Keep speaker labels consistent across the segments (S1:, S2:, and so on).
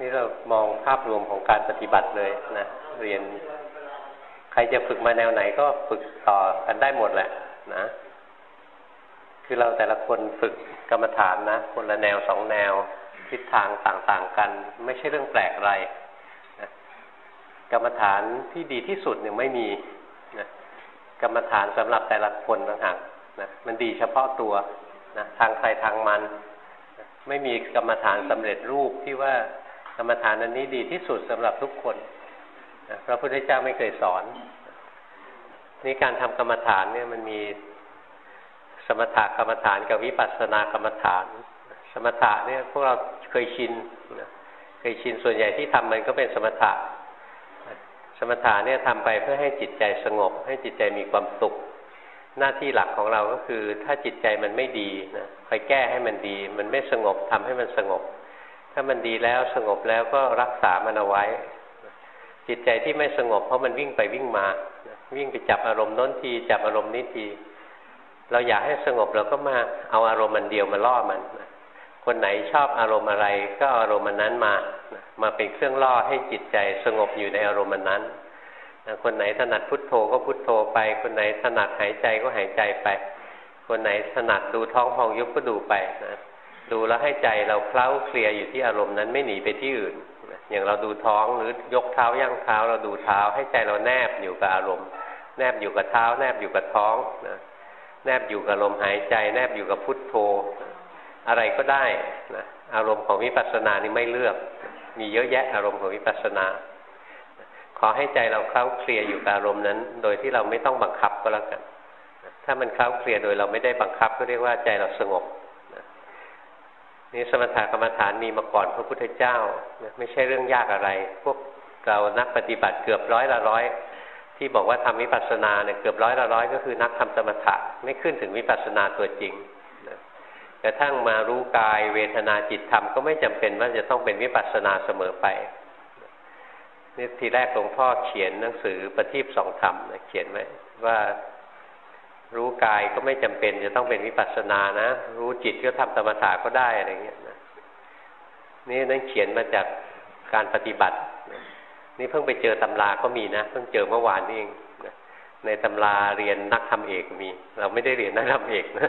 S1: นี่เรามองภาพรวมของการปฏิบัติเลยนะเรียน ใครจะฝึกมาแนวไหนก็ฝึกต่อกันได้หมดแหละ นะ คือเราแต่ละคนฝึกกรรมฐานนะคนละแนวสองแนวทิศทางต่างๆกัน ไม่ใช่เรื่องแปลกอะไรนะกรรมฐานที่ดีที่สุดเนี่ยไม่มีนะกรรมฐานสำหรับแต่ละคนต่างหากนะมันดีเฉพาะตัวนะทางใครทางมัน ไม่มีกรรมฐานสำเร็จรูปที่ว่า กรรมฐานอันนี้ดีที่สุดสำหรับทุกคนนะพระพุทธเจ้าไม่เคยสอนนี่การทำกรรมฐานเนี่ยมันมีสมถกรรมฐานกับวิปัสสนากรรมฐาน สมถะเนี่ยพวกเราเคยชินเคยชินส่วนใหญ่ที่ทำมันก็เป็นสมถะ สมถะเนี่ยทำไปเพื่อให้จิตใจสงบ ให้จิตใจมีความสุข หน้าที่หลักของเราก็คือ ถ้าจิตใจมันไม่ดีนะคอยแก้ให้มันดี มันไม่สงบทำให้มันสงบามันดีแล้วสงบแล้วก็รักษามันเอาไว้ จิตใจที่ไม่สงบเพราะมันวิ่งไปวิ่งมา วิ่งไปจับอารมณ์น้นทีจับอารมณ์นี้ที เราอยากให้สงบเราก็มาเอาอารมณ์มันเดียวมาล่อมัน คนไหนชอบอารมณ์อะไรก็อารมณ์นั้นมา มาเป็นเครื่องล่อให้จิตใจสงบอยู่ในอารมณ์มันนั้นคนไหนถนัดพุทโธก็พุทโธไป คนไหนถนัดหายใจก็หายใจไป คนไหนถนัดดูท้องพองยุบก็ดูไปนะ ดูแล้วให้ใจเราเคล้าเคลียอยู่ที่อารมณ์นั้นไม่หนีไปที่อื่น อย่างเราดูท้องหรือยกเท้าย่างเท้าเราดูเท้า ให้ใจเราแนบอยู่กับอารมณ์ แนบอยู่กับเท้า แนบอยู่กับท้องนะแนบอยู่กับลมหายใจ แนบอยู่กับพุทโธ อะไรก็ได้นะอารมณ์ของวิปัสสนานี่ไม่เลือก มีเยอะแยะอารมณ์ของวิปัสสนา ขอให้ใจเราเคล้าเคลียอยู่กับอารมณ์นั้น โดยที่เราไม่ต้องบังคับก็แล้วกัน ถ้ามันเคล้าเคลียโดยเราไม่ได้บังคับก็เรียกว่าใจเราสงบ นี่สมถกรรมฐานมีมาก่อนพระพุทธเจ้าไม่ใช่เรื่องยากอะไร พวกเรานักปฏิบัติเกือบร้อยละร้อยที่บอกว่าทำวิปัสสนาเนี่ยเกือบร้อยละร้อยก็คือนักทำสมถะไม่ขึ้นถึงวิปัสสนาตัวจริงกระทั่งมารู้กายเวทนาจิตธรรมก็ไม่จำเป็นว่าจะต้องเป็นวิปัสสนาเสมอไปนี่ทีแรกหลวงพ่อเขียนหนังสือประทีปสองธรรมนะเขียนไว้ว่า รู้กายก็ไม่จำเป็นจะต้องเป็นวิปัสสนานะ รู้จิตก็ทำสมถะก็ได้อะไรเงี้ยนะนี่นั่นเขียนมาจากการปฏิบัติ นี่เพิ่งไปเจอตำราก็มีนะ เพิ่งเจอเมื่อวานนี่เองในตำราเรียนนักทำเอกมี เราไม่ได้เรียนนักทำเอกนะ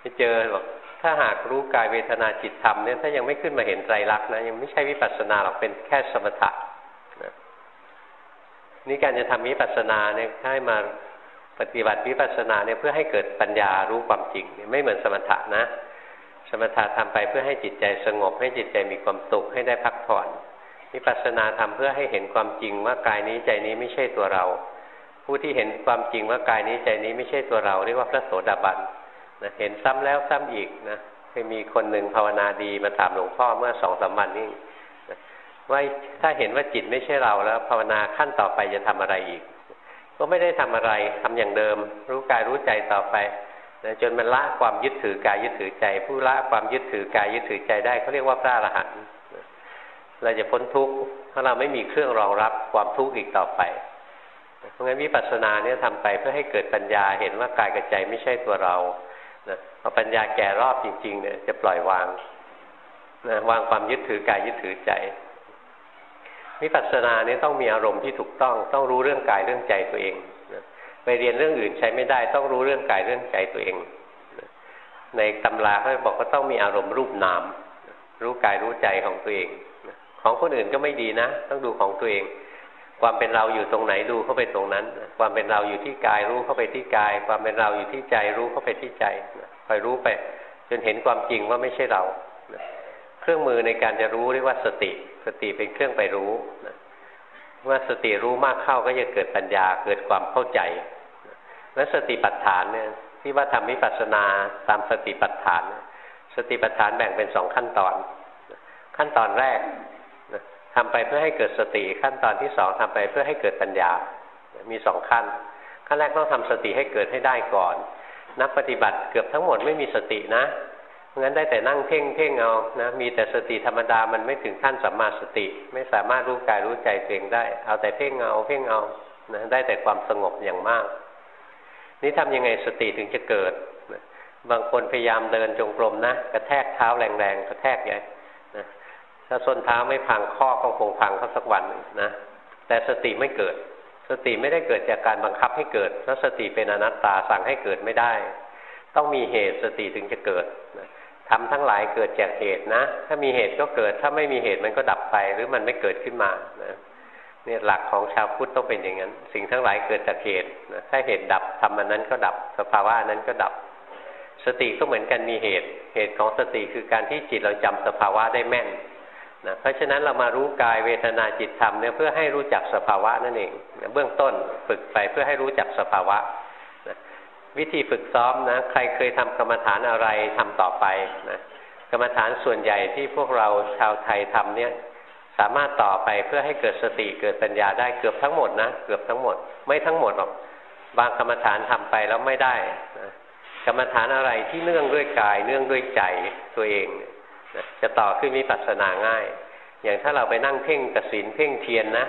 S1: ไปเจอบอกถ้าหากรู้กายเวทนาจิตธรรมเนี่ยถ้ายังไม่ขึ้นมาเห็นไตรลักษณ์นะยังไม่ใช่วิปัสสนาหรอกเป็นแค่สมถะนะนี่การจะทำวิปัสสนาเนี่ยให้มา ปฏิบัติวิปัสสนาเนี่ยเพื่อให้เกิดปัญญารู้ความจริงไม่เหมือนสมถะนะ สมถะทำไปเพื่อให้จิตใจสงบ ให้จิตใจมีความสุขให้ได้พักผ่อนวิปัสสนาทำเพื่อให้เห็นความจริงว่ากายนี้ใจนี้ไม่ใช่ตัวเรา ผู้ที่เห็นความจริงว่ากายนี้ใจนี้ไม่ใช่ตัวเรา เรียกว่าพระโสดาบันนะเห็นซ้ำแล้วซ้ำอีกนะเคยมีคนหนึ่งภาวนาดีมาถามหลวงพ่อเมื่อสองสามวันนี้ว่าถ้าเห็นว่าจิตไม่ใช่เราแล้ว ภาวนาขั้นต่อไปจะทำอะไรอีก ก็ไม่ได้ทำอะไรทำอย่างเดิม รู้กายรู้ใจต่อไปนะจนมันละความยึดถือกายยึดถือใจ ผู้ละความยึดถือกายยึดถือใจได้เขาเรียกว่าพระอรหันต์เราจะพ้นทุกข์ถ้าเราไม่มีเครื่องรองรับความทุกข์อีกต่อไป เพราะงั้นวิปัสสนาเนี่ยทำไปเพื่อให้เกิดปัญญาเห็นว่ากายกับใจไม่ใช่ตัวเรานะพอปัญญาแก่รอบจริงๆเนี่ยจะปล่อยวางนะวางความยึดถือกายยึดถือใจ วิปัสสนาเนี่ยต้องมีอารมณ์ที่ถูกต้อง ต้องรู้เรื่องกายเรื่องใจตัวเองไปเรียนเรื่องอื่นใช้ไม่ได้ ต้องรู้เรื่องกายเรื่องใจตัวเอง ในตำราเขาบอกว่าต้องมีอารมณ์รูปนาม รู้กายรู้ใจของตัวเอง ของคนอื่นก็ไม่ดีนะ ต้องดูของตัวเอง ความเป็นเราอยู่ตรงไหนดูเข้าไปตรงนั้น ความเป็นเราอยู่ที่กายรู้เข้าไปที่กาย ความเป็นเราอยู่ที่ใจรู้เข้าไปที่ใจคอยรู้ไป จนเห็นความจริงว่าไม่ใช่เรา เครื่องมือในการจะรู้เรียกว่าสติ สติเป็นเครื่องไปรู้เมื่อสติรู้มากเข้าก็จะเกิดปัญญาเกิดความเข้าใจและสติปัฏฐานเนี่ยที่ว่าทำวิปัสสนาตามสติปัฏฐาน สติปัฏฐานแบ่งเป็นสองขั้นตอน ขั้นตอนแรกทำไปเพื่อให้เกิดสติ ขั้นตอนที่สองทำไปเพื่อให้เกิดปัญญา มีสองขั้น ขั้นแรกต้องทำสติให้เกิดให้ได้ก่อน นักปฏิบัติเกือบทั้งหมดไม่มีสตินะ งั้นได้แต่นั่งเพ่งเพ่งเอานะมีแต่สติธรรมดามันไม่ถึงขั้นสัมมาสติ ไม่สามารถรู้กายรู้ใจเองได้ เอาแต่เพ่งเอาเพ่งเอานะได้แต่ความสงบอย่างมาก นี่ทำยังไงสติถึงจะเกิดบางคนพยายามเดินจงกรมนะกระแทกเท้าแรงๆกระแทกใหญ่สถ้าส้นเท้าไม่พังข้อก็คงพังเขาสักวันนะแต่สติไม่เกิด สติไม่ได้เกิดจากการบังคับให้เกิด แล้วสติเป็นอนัตตาสั่งให้เกิดไม่ได้ ต้องมีเหตุสติถึงจะเกิด ทำทั้งหลายเกิดจากเหตุนะ ถ้ามีเหตุก็เกิด ถ้าไม่มีเหตุมันก็ดับไป หรือมันไม่เกิดขึ้นมานะเนี่ยหลักของชาวพุทธต้องเป็นอย่างนั้น สิ่งทั้งหลายเกิดจากเหตุนะถ้าเหตุดับทำมันนั้นก็ดับ สภาวะนั้นก็ดับ สติก็เหมือนกันมีเหตุ เหตุของสติคือการที่จิตเราจำสภาวะได้แม่นนะเพราะฉะนั้นเรามารู้กายเวทนาจิตธรรมเนี่ยเพื่อให้รู้จักสภาวะนั่นเองนะเบื้องต้นฝึกไปเพื่อให้รู้จักสภาวะนะวิธีฝึกซ้อมนะใครเคยทำกรรมฐานอะไร ท ต่อไปนะกรรมฐานส่วนใหญ่ที่พวกเราชาวไทยทำเนี่ยสามารถต่อไปเพื่อให้เกิดสติเกิดปัญญาได้เกือบทั้งหมดนะเกือบทั้งหมด ไม่ทั้งหมดหรอกบางกรรมฐานทำไปแล้วไม่ได้นะกรรมฐานอะไรที่เนื่องด้วยกาย เนื่องด้วยใจตัวเองนะจะต่อขึ้นมีปัสนาง่าย อย่างถ้าเราไปนั่งเพ่งกสินเพ่งเทียนนะ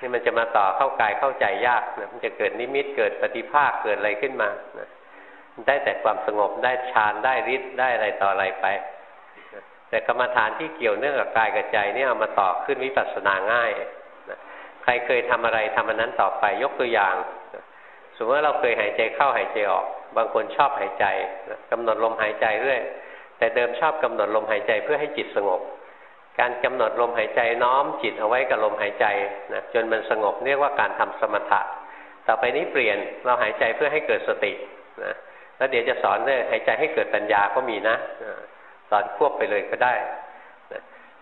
S1: นี่มันจะมาต่อเข้ากายเข้าใจยากนะมันจะเกิดนิมิตเกิดปฏิภาคเกิดอะไรขึ้นมานะ ได้แต่ความสงบได้ฌานได้ฤทธิ์ได้อะไรต่ออะไรไป แต่กรรมฐานที่เกี่ยวเนื่องกับกายกับใจนี่เอามาต่อขึ้นวิปัสสนาง่ายใครเคยทำอะไรทำอันนั้นต่อไปยกตัวอย่างสมมติว่าเราเคยหายใจเข้าหายใจออก บางคนชอบหายใจนะกำหนดลมหายใจเรื่อยแต่เดิมชอบกำหนดลมหายใจเพื่อให้จิตสงบ การกำหนดลมหายใจน้อมจิตเอาไว้กับลมหายใจนะจนมันสงบเรียกว่าการทำสมถะ ต่อไปนี้เปลี่ยนเราหายใจเพื่อให้เกิดสตินะ แล้วเดี๋ยวจะสอนเรื่องหายใจให้เกิดปัญญาก็มีนะสอนควบไปเลยก็ได้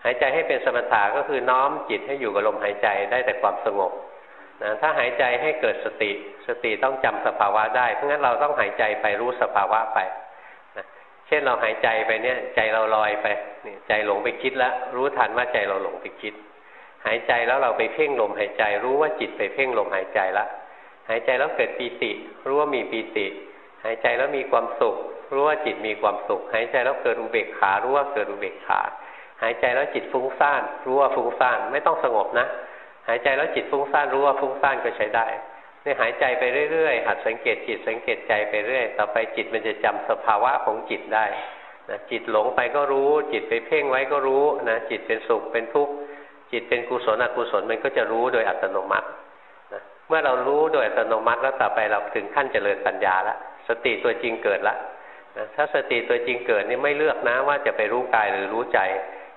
S1: หายใจให้เป็นสมถะก็คือน้อมจิตให้อยู่กับลมหายใจได้แต่ความสงบนะถ้าหายใจให้เกิดสติ สติต้องจำสภาวะได้ เพราะงั้นเราต้องหายใจไปรู้สภาวะไปนะเช่นเราหายใจไปเนี่ยใจเราลอยไปนี่ใจหลงไปคิดแล้วรู้ทันว่าใจเราหลงไปคิด หายใจแล้วเราไปเพ่งลมหายใจ รู้ว่าจิตไปเพ่งลมหายใจละ หายใจแล้วเกิดปีติ รู้ว่ามีปีติ หายใจแล้วมีความสุข รู้ว่าจิตมีความสุข หายใจแล้วเกิดอุเบกขา รู้ว่าเกิดอุเบกขา หายใจแล้วจิตฟุ้งซ่าน รู้ว่าฟุ้งซ่าน ไม่ต้องสงบนะ หายใจแล้วจิตฟุ้งซ่าน รู้ว่าฟุ้งซ่านก็ใช้ได้เนี่ยหายใจไปเรื่อยๆ หัดสังเกตจิตสังเกตใจไปเรื่อย ต่อไปจิตมันจะจำสภาวะของจิตได้นะจิตหลงไปก็รู้ จิตไปเพ่งไว้ก็รู้นะ จิตเป็นสุข เป็นทุกข์ จิตเป็นกุศลอกุศลมันก็จะรู้โดยอัตโนมัตินะเมื่อเรารู้โดยอัตโนมัติแล้วต่อไปเราถึงขั้นเจริญปัญญาแล้ว สติตัวจริงเกิดละถ้าสติตัวจริงเกิดนี่ไม่เลือกนะว่าจะไปรู้กายหรือรู้ใจ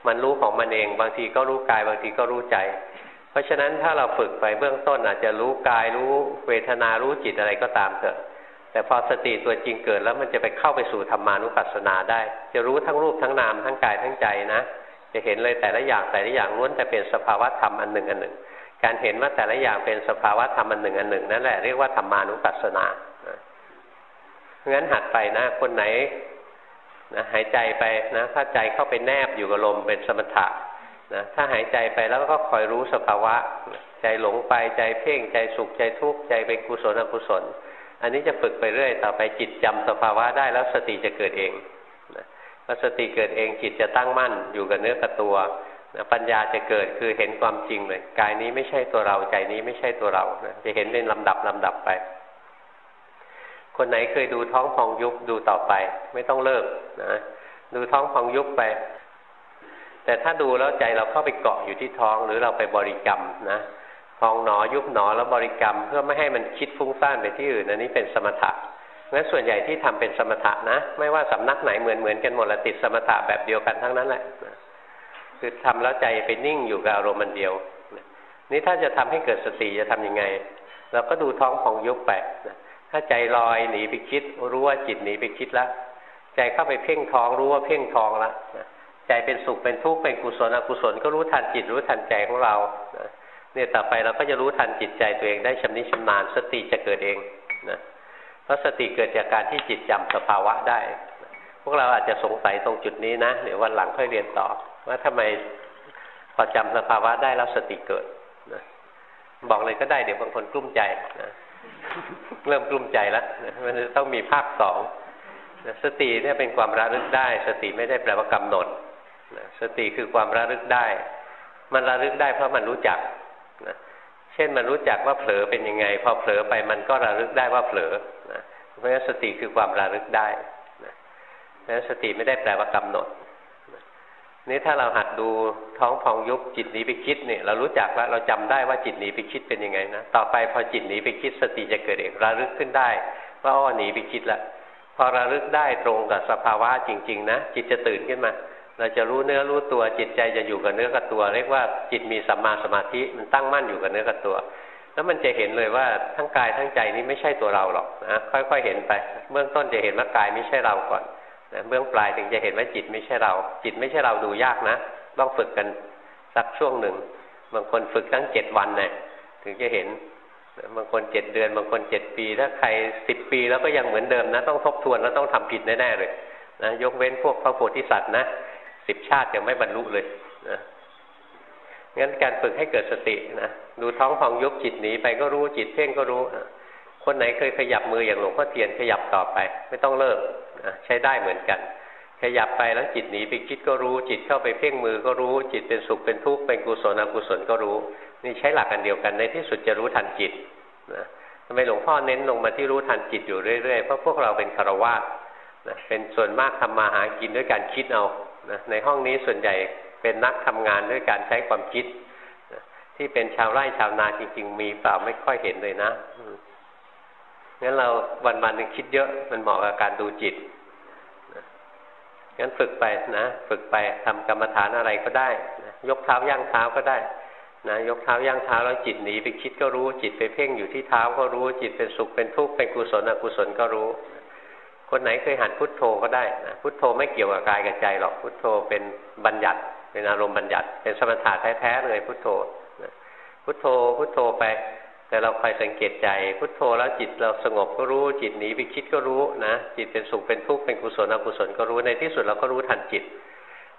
S1: มันรู้ของมันเอง บางทีก็รู้กายบางทีก็รู้ใจ เพราะฉะนั้นถ้าเราฝึกไปเบื้องต้นอาจจะรู้กายรู้เวทนารู้จิตอะไรก็ตามเถอะ แต่พอสติตัวจริงเกิดแล้วมันจะไปเข้าไปสู่ธรรมานุปัสสนาได้ จะรู้ทั้งรูปทั้งนามทั้งกายทั้งใจนะ จะเห็นเลยแต่ละอย่างแต่ละอย่างล้วนแต่เป็นสภาวะธรรมอันหนึ่งอันหนึ่ง การเห็นว่าแต่ละอย่างเป็นสภาวะธรรมอันหนึ่งอันหนึ่งนั่นแหละเรียกว่าธรรมานุปัสสนา งั้นหัดไปนะ คนไหนนะหายใจไปนะถ้าใจเข้าไปแนบอยู่กับลมเป็นสมถะนะถ้าหายใจไปแล้วก็คอยรู้สภาวะ ใจหลงไปใจเพ่งใจสุขใจทุกข์ใจเป็นกุศลอกุศล อันนี้จะฝึกไปเรื่อย ต่อไปจิตจำสภาวะได้แล้วสติจะเกิดเองนะพอสติเกิดเองจิตจะตั้งมั่นอยู่กับเนื้อกับตัวนะปัญญาจะเกิดคือเห็นความจริงเลยกายนี้ไม่ใช่ตัวเราใจนี้ไม่ใช่ตัวเรานะจะเห็นเป็นลำดับลำดับไป คนไหนเคยดูท้องพองยุบดูต่อไป ไม่ต้องเลิกนะดูท้องพองยุบไป แต่ถ้าดูแล้วใจเราเข้าไปเกาะอยู่ที่ท้องหรือเราไปบริกรรมนะพองหนอยุบหนอแล้วบริกรรม เพื่อไม่ให้มันคิดฟุ้งซ่านไปที่อื่นอันนี้เป็นสมถะงั้นส่วนใหญ่ที่ทำเป็นสมถะนะ ไม่ว่าสำนักไหนเหมือนเหมือนกันหมดละติดสมถะแบบเดียวกันทั้งนั้นแหละคือทำแล้วใจไปนิ่งอยู่กับอารมณ์มันเดียวนี่ถ้าจะทำให้เกิดสติจะทํำยังไง เราก็ดูท้องพองยุบไปนะ ถ้าใจลอยหนีไปคิด รู้ว่าจิตหนีไปคิดแล้วใจเข้าไปเพ่งท้องรู้ว่าเพ่งท้องแล้วใจเป็นสุขเป็นทุกข์เป็นกุศลอกุศลก็รู้ทันจิตรู้ทันใจของเราเนี่ยต่อไปเราก็จะรู้ทันจิตใจตัวเองได้ชำนิชำนาญสติจะเกิดเองนะเพราะสติเกิดจากการที่จิตจำสภาวะได้ พวกเราอาจจะสงสัยตรงจุดนี้นะเดี๋ยววันหลังค่อยเรียนต่อ ว่าทำไมพอจำสภาวะได้แล้วสติเกิดนะบอกเลยก็ได้เดี๋ยวบางคนกลุ้มใจนะ เริ่มกลุ้มใจแล้วมันจะต้องมีภาคสองสติเนี่ยเป็นความระลึกได้ สติไม่ได้แปลว่ากำหนดสติคือความระลึกได้ มันระลึกได้เพราะมันรู้จักเช่นมันรู้จักว่าเผลอเป็นยังไง พอเผลอไปมันก็ระลึกได้ว่าเผลอเพราะฉะนั้นสติคือความระลึกได้เพราะฉะนั้นสติไม่ได้แปลว่ากำหนด นี่ถ้าเราหัดดูท้องพองยุบจิตหนีไปคิดเนี่ยเรารู้จักแล้วเราจำได้ว่าจิตหนีไปคิดเป็นยังไงนะต่อไปพอจิตหนีไปคิดสติจะเกิดเองระลึกขึ้นได้ ว่าอ้อหนีไปคิดละพอระลึกได้ตรงกับสภาวะจริง ๆ นะจิตจะตื่นขึ้นมา เราจะรู้เนื้อรู้ตัวจิตใจจะอยู่กับเนื้อกับตัว เรียกว่าจิตมีสัมมาสมาธิมันตั้งมั่นอยู่กับเนื้อกับตัว แล้วมันจะเห็นเลยว่าทั้งกายทั้งใจนี้ไม่ใช่ตัวเราหรอกนะค่อย ๆ เห็นไป เบื้องต้นจะเห็นว่ากายไม่ใช่เราก่อน นะเบื้องปลายถึงจะเห็นว่าจิตไม่ใช่เรา จิตไม่ใช่เราดูยากนะ ต้องฝึกกันสักช่วงหนึ่ง บางคนฝึกตั้งเจ็ดวันเนะี่ยถึงจะเห็น บางคนเจ็ดเดือน บางคนเจ็ดปี ถ้าใครสิบปีแล้วก็ยังเหมือนเดิมนะ ต้องทบทวนแล้วต้องทำผิดแน่ๆเลยนะยกเว้นพวกพระโพธิสัตว์นะสิบชาติยังไม่บรรลุเลยนะงั้นการฝึกให้เกิดสตินะดูท้องพองยุบจิตหนีไปก็รู้จิตเพ่งก็รู้นะ คนไหนเคยขยับมืออย่างหลวงพ่อเทียนขยับต่อไป ไม่ต้องเลิกใช้ได้เหมือนกัน ขยับไปแล้วจิตหนีไปคิดก็รู้จิตเข้าไปเพ่งมือก็รู้จิตเป็นสุขเป็นทุกข์เป็นกุศลอกุศลก็รู้ นี่ใช้หลักกันเดียวกันในที่สุดจะรู้ทันจิตนะทำไมหลวงพ่อเน้นลงมาที่รู้ทันจิตอยู่เรื่อยๆเพราะพวกเราเป็นคารวะนะเป็นส่วนมากทำมาหากินด้วยการคิดเอานะในห้องนี้ส่วนใหญ่เป็นนักทำงานด้วยการใช้ความคิดนะที่เป็นชาวไร่ชาวนาจริง ๆ มีเปล่าไม่ค่อยเห็นเลยนะ งั้นเราวันวันนึงคิดเยอะมันเหมาะกับการดูจิตงั้นฝึกไปนะฝึกไปทำกรรมฐานอะไรก็ได้นะยกเท้าย่างเท้าก็ได้นะยกเท้าย่างเท้าแล้วจิตหนีไปคิดก็รู้จิตไปเพ่งอยู่ที่เท้าก็รู้จิตเป็นสุขเป็นทุกข์เป็นกุศลอกุศลก็รู้ คนไหนเคยหัดพุทโธก็ได้นะพุทโธไม่เกี่ยวกับกายกับใจหรอกพุทโธเป็นบัญญัติ เป็นอารมณ์บัญญัติ เป็นสมถะแท้ๆเลยพุทโธพุทโธพุทโธไป แต่เราคอยสังเกตใจพุทโธแล้วจิตเราสงบก็รู้ จิตหนีไปคิดก็รู้นะจิตเป็นสุขเป็นทุกข์เป็นกุศลอกุศลก็รู้ในที่สุดเราก็รู้ทันจิต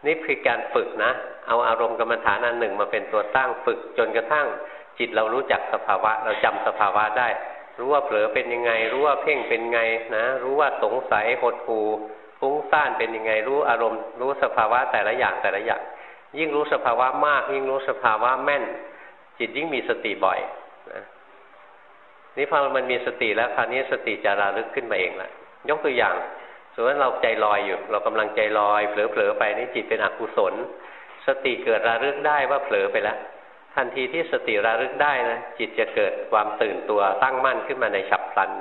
S1: นี่คือการฝึกนะ เอาอารมณ์กรรมฐานอันหนึ่งมาเป็นตัวตั้งฝึกจนกระทั่ง จิตเรารู้จักสภาวะ เราจำสภาวะได้ รู้ว่าเผลอเป็นยังไง รู้ว่าเพ่งเป็นไงนะ รู้ว่าสงสัยหดหูฟุ้งซ่านเป็นยังไง รู้อารมณ์ รู้สภาวะแต่ละอย่างแต่ละอย่าง ยิ่งรู้สภาวะมาก ยิ่งรู้สภาวะแม่น จิตยิ่งมีสติบ่อยนะ นี่พอมันมีสติแล้วคราวนี้สติจะระลึกขึ้นมาเองละยกตัวอย่างสมมติเราใจลอยอยู่ เรากำลังใจลอยเผลอๆไปนี่จิตเป็นอกุศล สติเกิดระลึกได้ว่าเผลอไปแล้วทันทีที่สติระลึกได้นะจิตจะเกิดความตื่นตัวตั้งมั่นขึ้นมาในฉับพลัน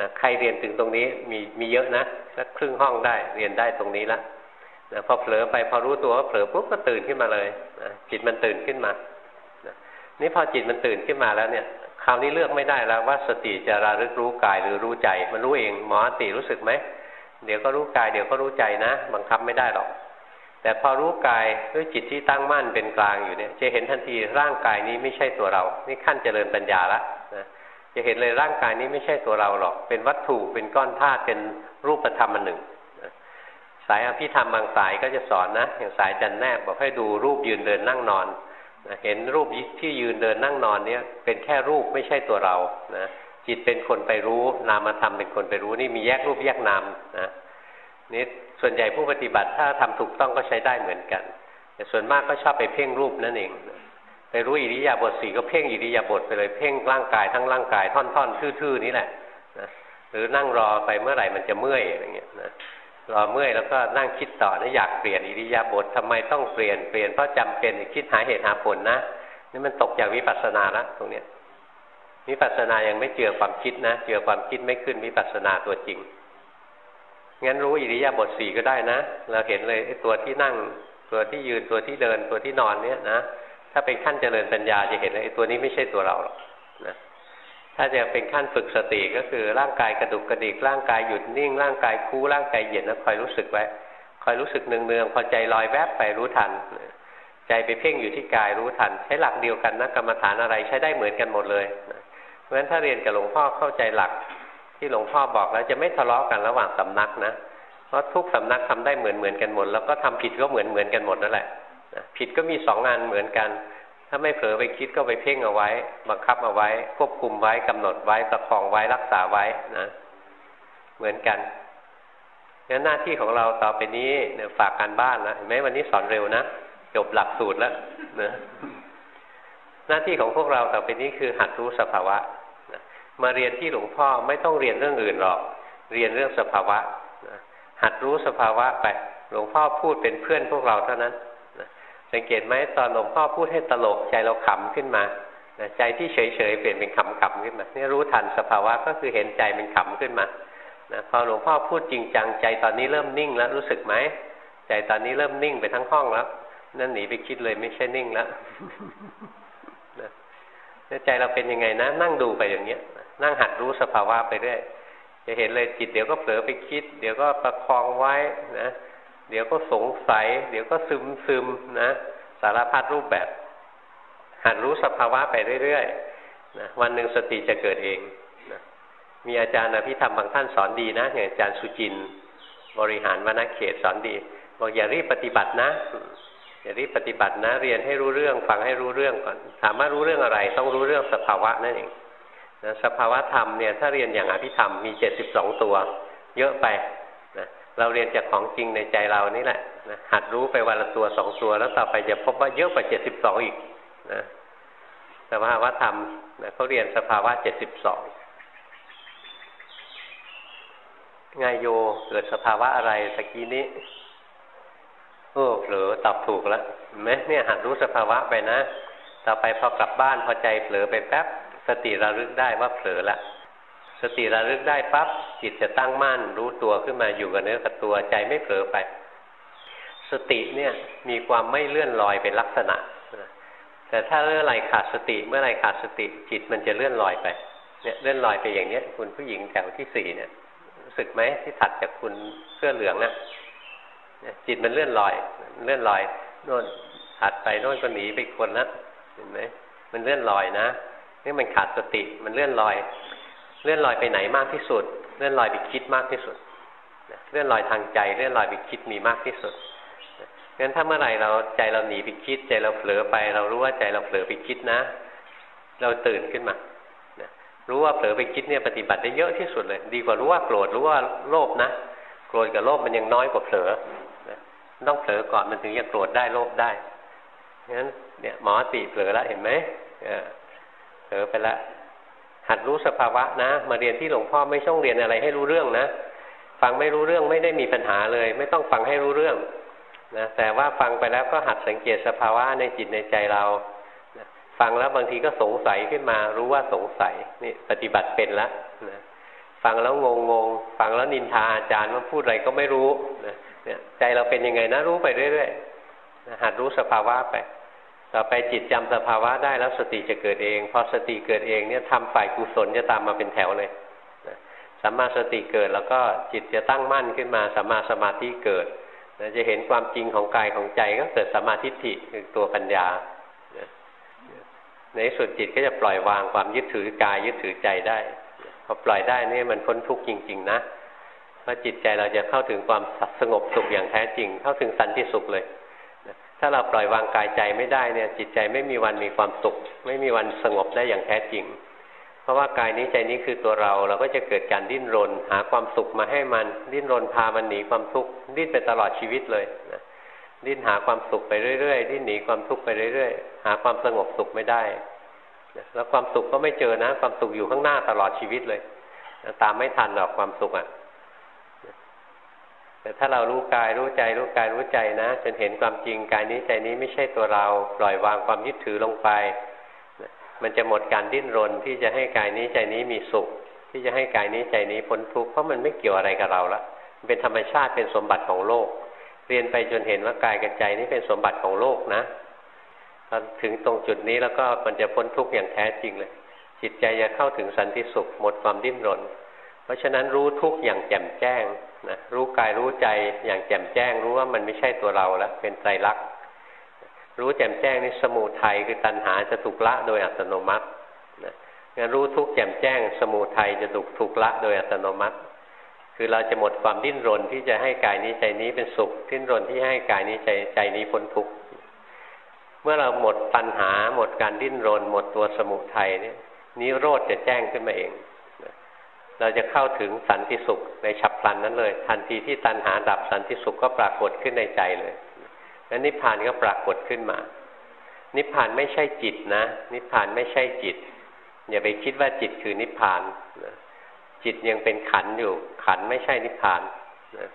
S1: นะใครเรียนถึงตรงนี้มีมีเยอะนะสักครึ่งห้องได้เรียนได้ตรงนี้ละนะพอเผลอไปพอรู้ตัวว่าเผลอปุ๊บก็ตื่นขึ้นมาเลยนะจิตมันตื่นขึ้นมานะนี่พอจิตมันตื่นขึ้นมาแล้วเนี่ย คราวนี้เลือกไม่ได้แล้วว่าสติจะระลึกรู้กายหรือรู้ใจ มันรู้เองหมอติรู้สึกไหมเดี๋ยวก็รู้กายเดี๋ยวก็รู้ใจนะ บังคับไม่ได้หรอก แต่พอรู้กายด้วยจิตที่ตั้งมั่นเป็นกลางอยู่เนี่ยจะเห็นทันทีร่างกายนี้ไม่ใช่ตัวเรา นี่ขั้นเจริญปัญญาละนะจะเห็นเลยร่างกายนี้ไม่ใช่ตัวเราหรอก เป็นวัตถุเป็นก้อนธาตุเป็นรูปธรรมอันหนึ่งสายอภิธรรมบางสายก็จะสอนนะอย่างสายจันแนบบอกให้ดูรูปยืนเดินนั่งนอน เห็นรูปที่ยืนเดินนั่งนอนเนี้ยเป็นแค่รูปไม่ใช่ตัวเรานะจิตเป็นคนไปรู้นามธรรมเป็นคนไปรู้นี่มีแยกรูปแยกนามนะนี่ส่วนใหญ่ผู้ปฏิบัติถ้าทำถูกต้องก็ใช้ได้เหมือนกัน แต่ส่วนมากก็ชอบไปเพ่งรูปนั่นเองไปรู้อิริยาบถสี่ก็เพ่งอิริยาบถไปเลยเพ่งร่างกายทั้งร่างกายท่อนๆทื่อๆนี่แหละนะหรือนั่งรอไปเมื่อไหร่มันจะเมื่อยอะไรเงี้ยนะ รอเมื่อยแล้วก็นั่งคิดต่อนะอยากเปลี่ยนอิริยาบถทำไมต้องเปลี่ยนเปลี่ยนเพราะจำเป็นคิดหาเหตุหาผลนะนี่มันตกจากวิปัสสนาละตรงเนี้ยวิปัสสนายังไม่เจอความคิดนะเจอความคิดไม่ขึ้นวิปัสสนาตัวจริงงั้นรู้อิริยาบถสี่ก็ได้นะ เราเห็นเลยตัวที่นั่ง ตัวที่ยืนตัวที่เดินตัวที่นอนเนี้ยนะถ้าเป็นขั้นเจริญปัญญาจะเห็นเลยตัวนี้ไม่ใช่ตัวเราหรอกนะ ถ้าจะเป็นขั้นฝึกสติก็คือร่างกายกระดุกกระดิกร่างกายหยุดนิ่ง ร่างกายคู่ร่างกายเหย็นนะคอยรู้สึกไว้คอยรู้สึกเนืองๆพอใจลอยแวบไปรู้ทัน ใจไปเพ่งอยู่ที่กายรู้ทัน ใช้หลักเดียวกันนะกรรมฐานอะไรใช้ได้เหมือนกันหมดเลยเพราะฉะนั้นถ้าเรียนกับหลวงพ่อเข้าใจหลักที่หลวงพ่อบอกแล้วจะไม่ทะเลาะกันระหว่างสำนักนะเพราะทุกสำนักทำได้เหมือนเหมือนกันหมด แล้วก็ทำผิดก็เหมือนเหมือนกันหมดนั่นแหละผิดก็มีสองงานเหมือนกัน ถ้าไม่เผลอไปคิดก็ไปเพ่งเอาไว้ บังคับเอาไว้ ควบคุมไว้กำหนดไว้ประคองไว้รักษาไว้นะ เหมือนกันงั้นหน้าที่ของเราต่อไปนี้เนี่ยฝากการบ้านนะเห็นไหมวันนี้สอนเร็วนะจบหลักสูตรแล้วนะหน้าที่ของพวกเราต่อไปนี้คือหัดรู้สภาวะนะมาเรียนที่หลวงพ่อไม่ต้องเรียนเรื่องอื่นหรอก เรียนเรื่องสภาวะนะหัดรู้สภาวะไปหลวงพ่อพูดเป็นเพื่อนพวกเราเท่านั้น สังเกตไหมตอนหลวงพ่อพูดให้ตลกใจเราขำขึ้นมาใจที่เฉยๆเปลี่ยนเป็นขำๆขึ้นมานี่รู้ทันสภาวะก็คือเห็นใจเป็นขำขึ้นมานะพอหลวงพ่อพูดจริงจังใจตอนนี้เริ่มนิ่งแล้วรู้สึกไหมใจตอนนี้เริ่มนิ่งไปทั้งห้องแล้วนั่นหนีไปคิดเลยไม่ใช่นิ่งแล้วใจเราเป็นยังไงนะ นั่งดูไปอย่างเงี้ย นั่งหัดรู้สภาวะไปเรื่อยจะเห็นเลยจิตเดี๋ยวก็เผลอไปคิด เดี๋ยวก็ประคองไว้นะ เดี๋ยวก็สงสัย เดี๋ยวก็ซึมซึมนะ สารพัดรูปแบบ หัดรู้สภาวะไปเรื่อยๆนะวันหนึ่งสติจะเกิดเองนะมีอาจารย์อภิธรรมบางท่านสอนดีนะอย่างอาจารย์สุจิน บริหารวนาเขตสอนดีบอกอย่ารีบปฏิบัตินะอย่ารีบปฏิบัตินะ เรียนให้รู้เรื่องฟังให้รู้เรื่องก่อนถามว่ารู้เรื่องอะไร ต้องรู้เรื่องสภาวะนั่นเองนะสภาวะธรรมเนี่ยถ้าเรียนอย่างอภิธรรมมีเจ็ดสิบสองตัว เยอะไป เราเรียนจากของจริงในใจเรานี่แหละนะหัดรู้ไปวันละตัวสองตัว แล้วต่อไปจะพบว่าเยอะกว่าเจ็ดสิบสองอีกนะสภาวะธรรมนะเขาเรียนสภาวะเจ็ดสิบสองงายโยเกิดสภาวะอะไรตะกี้นี้โอ้เผลอตอบถูกแล้วเห็นไหมเนี่ยหัดรู้สภาวะไปนะ ต่อไปพอกลับบ้านพอใจเผลอไปแป๊บสติระลึกได้ว่าเผลอละ สติระลึกได้ปั๊บจิตจะตั้งมั่นรู้ตัวขึ้นมาอยู่กับเนื้อกับตัวใจไม่เผลอไป สติเนี่ยมีความไม่เลื่อนลอยเป็นลักษณะ แต่ถ้าเมื่อไรขาดสติเมื่อไรขาดสติจิตมันจะเลื่อนลอยไปเนี่ยเลื่อนลอยไปอย่างเนี้ย คุณผู้หญิงแถวที่สี่เนี่ยรู้สึกไหมที่ถัดจากคุณเสื้อเหลืองนะจิตมันเลื่อนลอยเลื่อนลอยโน่นถัดไปโน่นก็หนีไปคนละเห็นไหมมันเลื่อนลอยนะนี่มันขาดสติมันเลื่อนลอย เลื่อนลอยไปไหนมากที่สุด เลื่อนลอยไปคิดมากที่สุดเลื่อนลอยทางใจเลื่อนลอยไปคิดมีมากที่สุดงั้นถ้าเมื่อไหร่เราใจเราหนีไปคิด ใจเราเผลอไป เรารู้ว่าใจเราเผลอไปคิดนะ เราตื่นขึ้นมารู้ว่าเผลอไปคิดเนี่ยปฏิบัติได้เยอะที่สุดเลย ดีกว่ารู้ว่าโกรธรู้ว่าโลภนะโกรธกับโลภมันยังน้อยกว่าเผลอต้องเผลอก่อนมันถึงจะโกรธได้โลภได้งั้นเนี่ยหมอติเผลอแล้วเห็นไหมเผลอไปแล้ว หัดรู้สภาวะนะ มาเรียนที่หลวงพ่อไม่ต้องเรียนอะไรให้รู้เรื่องนะ ฟังไม่รู้เรื่องไม่ได้มีปัญหาเลย ไม่ต้องฟังให้รู้เรื่องนะแต่ว่าฟังไปแล้วก็หัดสังเกตสภาวะในจิตในใจเราฟังแล้วบางทีก็สงสัยขึ้นมารู้ว่าสงสัยนี่ปฏิบัติเป็นแล้วนะฟังแล้วงงงฟังแล้วนินทาอาจารย์ว่าพูดอะไรก็ไม่รู้นะเนี่ยใจเราเป็นยังไงนะรู้ไปเรื่อยๆหัดรู้สภาวะไป ต่อไปจิตจำสภาวะได้แล้วสติจะเกิดเองพอสติเกิดเองเนี่ยทำฝ่ายกุศลจะตามมาเป็นแถวเลยสัมมาสติเกิดแล้วก็จิตจะตั้งมั่นขึ้นมาสัมมาสมาธิเกิดจะเห็นความจริงของกายของใจก็เกิดสัมมาทิฏฐิคือตัวปัญญาในสุดจิตก็จะปล่อยวางความยึดถือกายยึดถือใจได้พอปล่อยได้นี่มันพ้นทุกข์จริง ๆ นะเพราะจิตใจเราจะเข้าถึงความสงบสุขอย่างแท้จริง เข้าถึงสันติสุขเลย ถ้าเราปล่อยวางกายใจไม่ได้เนี่ย จิตใจไม่มีวันมีความสุข ไม่มีวันสงบได้อย่างแท้จริง เพราะว่ากายนี้ใจนี้คือตัวเราเราก็จะเกิดการดิ้นรน หาความสุขมาให้มัน ดิ้นรนพามันหนีความทุกข์ดิ้นไปตลอดชีวิตเลยนะดิ้นหาความสุขไปเรื่อยๆดิ้นหนีความทุกข์ไปเรื่อยๆ หาความสงบสุขไม่ได้แล้วความสุขก็ไม่เจอนะ ความสุขอยู่ข้างหน้าตลอดชีวิตเลย ตามไม่ทันหรอกความสุขอะ แต่ถ้าเรารู้กายรู้ใจรู้กายรู้ใจนะจนเห็นความจริงกายนี้ใจนี้ไม่ใช่ตัวเรา ปล่อยวางความยึดถือลงไป มันจะหมดการดิ้นรนที่จะให้กายนี้ใจนี้มีสุข ที่จะให้กายนี้ใจนี้พ้นทุกข์เพราะมันไม่เกี่ยวอะไรกับเราละมันเป็นธรรมชาติเป็นสมบัติของโลก เรียนไปจนเห็นว่ากายกับใจนี้เป็นสมบัติของโลกนะพอถึงตรงจุดนี้แล้วก็มันจะพ้นทุกข์อย่างแท้จริงเลย จิตใจจะเข้าถึงสันติสุขหมดความดิ้นรน เพราะฉะนั้นรู้ทุกข์อย่างแจ่มแจ้ง นะรู้กายรู้ใจอย่างแจ่มแจ้ง รู้ว่ามันไม่ใช่ตัวเราแล้ว เป็นไตรลักษณ์รู้แจ่มแจ้งนี่สมูทัยคือตัณหาจะถูกละโดยอัตโนมัตินะงั้นรู้ทุกแจ่มแจ้ง สมูทัยจะถูกถูกละโดยอัตโนมัติ คือเราจะหมดความดิ้นรนที่จะให้กายนี้ใจนี้เป็นสุขดิ้นรนที่ให้กายนี้ใจใจนี้พ้นทุกข์เมื่อเราหมดปัญหาหมดการดิ้นรน หมดตัวสมุทัยเนี่ยนิโรธจะแจ้งขึ้นมาเอง เราจะเข้าถึงสันติสุขในฉับพลันนั้นเลย ทันทีที่ตัณหาดับสันติสุขก็ปรากฏขึ้นในใจเลยนั้นนิพพานก็ปรากฏขึ้นมา นิพพานไม่ใช่จิตนะ นิพพานไม่ใช่จิต อย่าไปคิดว่าจิตคือนิพพานนะจิตยังเป็นขันอยู่ ขันไม่ใช่นิพพานนะ